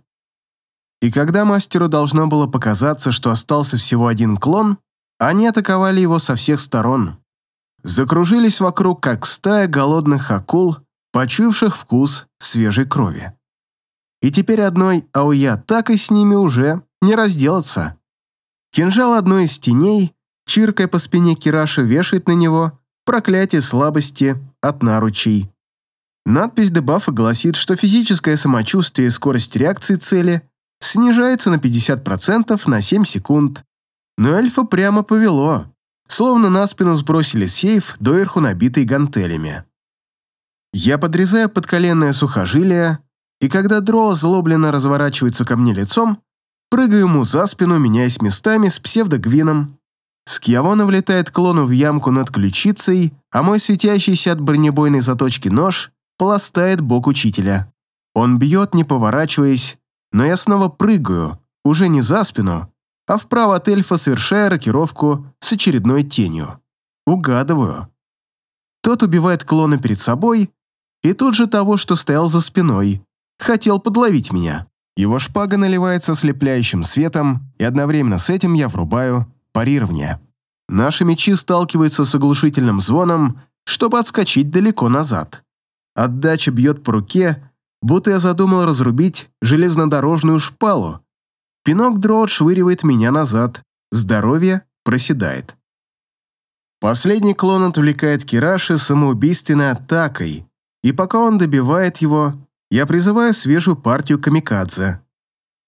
Speaker 1: И когда мастеру должно было показаться, что остался всего один клон, они атаковали его со всех сторон. Закружились вокруг, как стая голодных акул, почуявших вкус свежей крови. И теперь одной ауя так и с ними уже не разделаться. Кинжал одной из теней, чиркая по спине Кираша, вешает на него проклятие слабости от наручей. Надпись дебафа гласит, что физическое самочувствие и скорость реакции цели снижается на 50% на 7 секунд, но эльфа прямо повело, словно на спину сбросили сейф, доверху набитый гантелями. Я подрезаю подколенное сухожилие, и когда Дро злобленно разворачивается ко мне лицом, прыгаю ему за спину, меняясь местами с псевдогвином. Скьявона влетает клону в ямку над ключицей, а мой светящийся от бронебойной заточки нож полостает бок учителя. Он бьет, не поворачиваясь, но я снова прыгаю, уже не за спину, а вправо от эльфа совершая рокировку с очередной тенью. Угадываю. Тот убивает клона перед собой и тут же того, что стоял за спиной, хотел подловить меня. Его шпага наливается ослепляющим светом, и одновременно с этим я врубаю парирование. Наши мечи сталкиваются с оглушительным звоном, чтобы отскочить далеко назад. Отдача бьет по руке, будто я задумал разрубить железнодорожную шпалу. Пинок дро отшвыривает меня назад, здоровье проседает. Последний клон отвлекает Кираши самоубийственной атакой, и пока он добивает его, я призываю свежую партию камикадзе.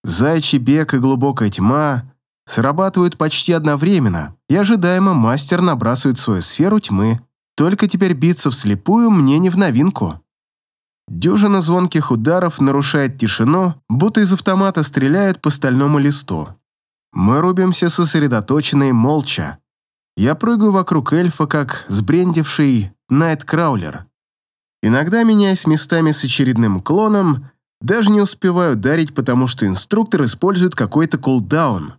Speaker 1: Зайчий бег и глубокая тьма срабатывают почти одновременно, и ожидаемо мастер набрасывает свою сферу тьмы, только теперь биться вслепую мне не в новинку. Дюжина звонких ударов нарушает тишину, будто из автомата стреляют по стальному листу. Мы рубимся сосредоточенно и молча. Я прыгаю вокруг эльфа, как сбрендивший Найткраулер. Иногда, меняясь местами с очередным клоном, даже не успеваю ударить, потому что инструктор использует какой-то кулдаун.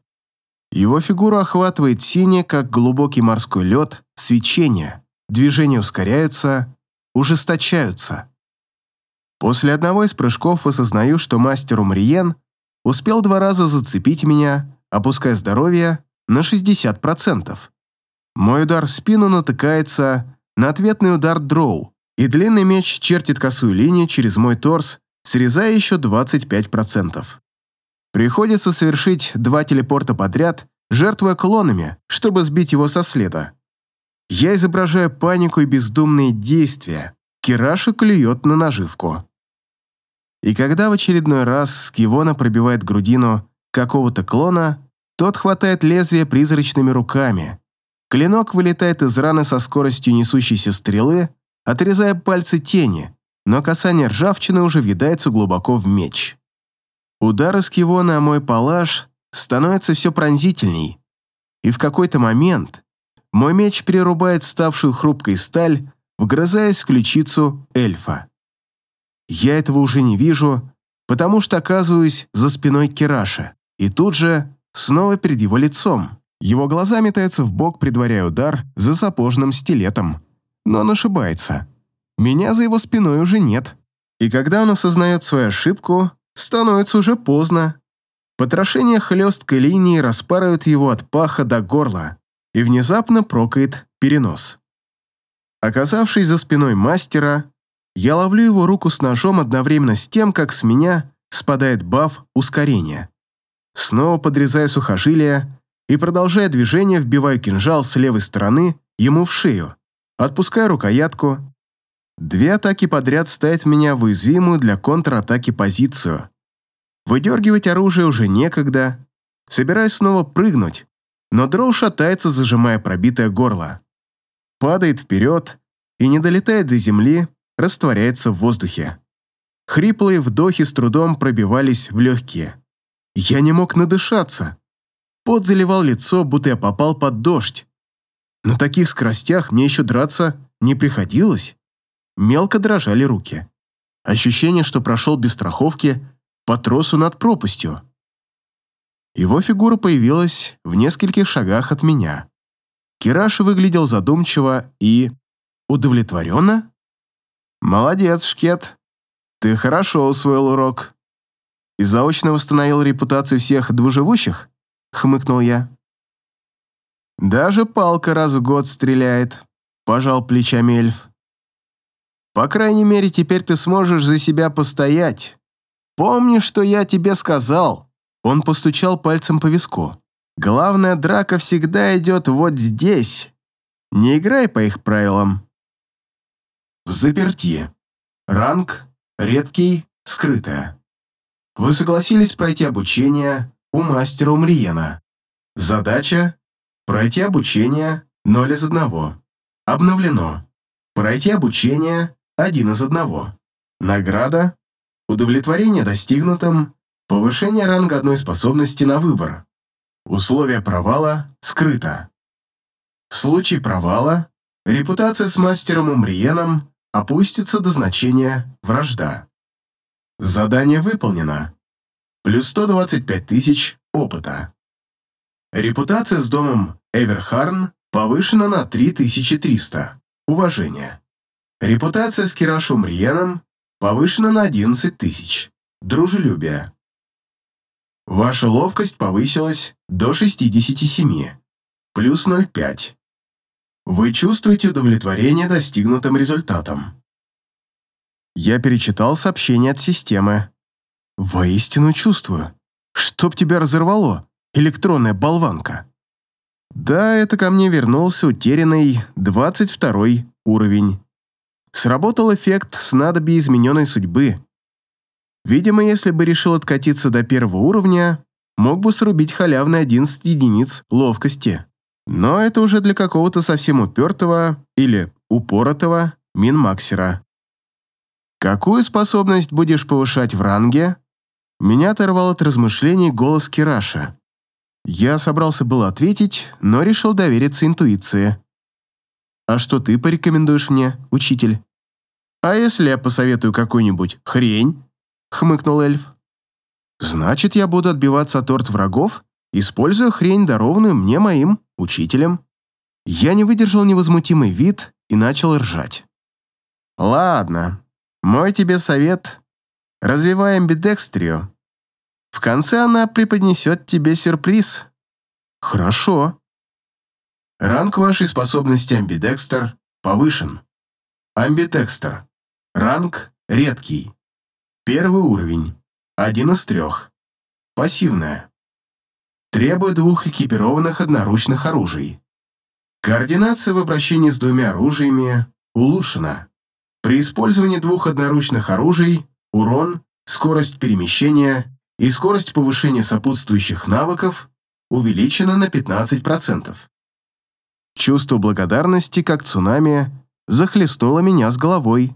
Speaker 1: Его фигуру охватывает синее, как глубокий морской лед, свечение. Движения ускоряются, ужесточаются. После одного из прыжков осознаю, что мастер Умриен успел два раза зацепить меня, опуская здоровье на 60%. Мой удар в спину натыкается на ответный удар дроу, и длинный меч чертит косую линию через мой торс, срезая еще 25%. Приходится совершить два телепорта подряд, жертвуя клонами, чтобы сбить его со следа. Я изображаю панику и бездумные действия. Кираша клюет на наживку. И когда в очередной раз Скивона пробивает грудину какого-то клона, тот хватает лезвие призрачными руками. Клинок вылетает из раны со скоростью несущейся стрелы, отрезая пальцы тени, но касание ржавчины уже въедается глубоко в меч. Удары Скивона о мой палаш становятся все пронзительней, и в какой-то момент мой меч перерубает ставшую хрупкой сталь, вгрызаясь в ключицу эльфа. Я этого уже не вижу, потому что оказываюсь за спиной Кираша, и тут же снова перед его лицом. Его глаза метаются в бок, предваряя удар за сапожным стилетом. Но он ошибается. Меня за его спиной уже нет. И когда он осознает свою ошибку, становится уже поздно. Потрошение хлесткой линии распарывает его от паха до горла, и внезапно прокает перенос. Оказавшись за спиной мастера, я ловлю его руку с ножом одновременно с тем, как с меня спадает баф ускорения. Снова подрезаю сухожилия и, продолжая движение, вбиваю кинжал с левой стороны ему в шею, отпускаю рукоятку. Две атаки подряд ставят меня в уязвимую для контратаки позицию. Выдергивать оружие уже некогда. Собираюсь снова прыгнуть, но дроу шатается, зажимая пробитое горло. Падает вперед и не долетает до земли, растворяется в воздухе. Хриплые вдохи с трудом пробивались в легкие. Я не мог надышаться. Пот заливал лицо, будто я попал под дождь. На таких скоростях мне еще драться не приходилось. Мелко дрожали руки. Ощущение, что прошел без страховки по тросу над пропастью. Его фигура появилась в нескольких шагах от меня. Кираши выглядел задумчиво и удовлетворенно. «Молодец, Шкет. Ты хорошо усвоил урок. И заочно восстановил репутацию всех двуживущих?» — хмыкнул я. «Даже палка раз в год стреляет», — пожал плечами эльф. «По крайней мере, теперь ты сможешь за себя постоять. Помни, что я тебе сказал». Он постучал пальцем по виску. «Главная драка всегда идет вот здесь. Не играй по их правилам». В заперти. Ранг редкий, скрытая. Вы согласились пройти обучение у мастера Умриена. Задача – пройти обучение 0 из 1. Обновлено. Пройти обучение 1 из 1. Награда – удовлетворение достигнутым, повышение ранга одной способности на выбор. Условия провала скрыто. В случае провала репутация с мастером Умриеном опустится до значения «вражда». Задание выполнено. Плюс 125 тысяч опыта. Репутация с домом Эверхарн повышена на 3300. Уважение. Репутация с Кирашом Риеном повышена на 11 тысяч. Дружелюбие. Ваша ловкость повысилась до 67, плюс 0,5. Вы чувствуете удовлетворение достигнутым результатом. Я перечитал сообщение от системы. Воистину чувствую. Чтоб тебя разорвало, электронная болванка. Да, это ко мне вернулся утерянный 22 уровень. Сработал эффект снадобья измененной судьбы. Видимо, если бы решил откатиться до первого уровня, мог бы срубить халявный 11 единиц ловкости. Но это уже для какого-то совсем упертого или упоротого минмаксера. Какую способность будешь повышать в ранге? Меня оторвал от размышлений голос Кираша. Я собрался было ответить, но решил довериться интуиции. «А что ты порекомендуешь мне, учитель?» «А если я посоветую какую-нибудь хрень?» — хмыкнул эльф. «Значит, я буду отбиваться от торт врагов, используя хрень, дарованную мне моим учителем». Я не выдержал невозмутимый вид и начал ржать. «Ладно, мой тебе совет. Развивай амбидекстрию. В конце она преподнесет тебе сюрприз». «Хорошо». Ранг вашей способности амбидекстер повышен. Амбидекстер. Ранг редкий. Первый уровень. Один из трех. Пассивная. Требует двух экипированных одноручных оружий. Координация в обращении с двумя оружиями улучшена. При использовании двух одноручных оружий урон, скорость перемещения и скорость повышения сопутствующих навыков увеличены на 15%. Чувство благодарности, как цунами, захлестнуло меня с головой.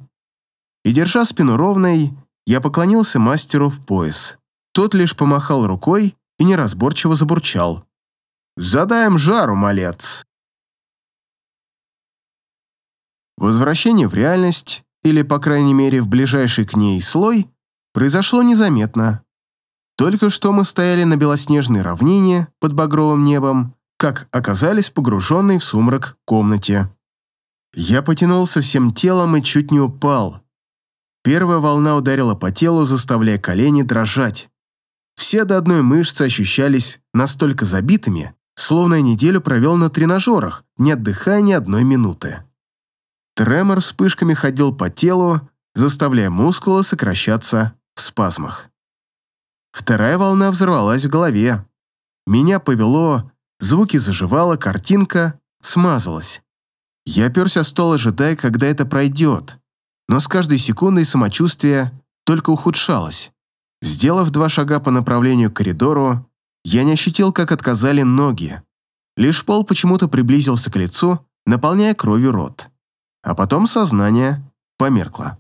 Speaker 1: И, держа спину ровной, я поклонился мастеру в пояс. Тот лишь помахал рукой и неразборчиво забурчал. «Задаем жару, малец!» Возвращение в реальность, или, по крайней мере, в ближайший к ней слой, произошло незаметно. Только что мы стояли на белоснежной равнине под багровым небом, как оказались погруженной в сумрак комнате. Я потянулся всем телом и чуть не упал, Первая волна ударила по телу, заставляя колени дрожать. Все до одной мышцы ощущались настолько забитыми, словно я неделю провел на тренажерах, не отдыхая ни одной минуты. Тремор вспышками ходил по телу, заставляя мускулы сокращаться в спазмах. Вторая волна взорвалась в голове. Меня повело, звуки заживало, картинка смазалась. Я перся стол, ожидая, когда это пройдет но с каждой секундой самочувствие только ухудшалось. Сделав два шага по направлению к коридору, я не ощутил, как отказали ноги. Лишь пол почему-то приблизился к лицу, наполняя кровью рот. А потом сознание померкло.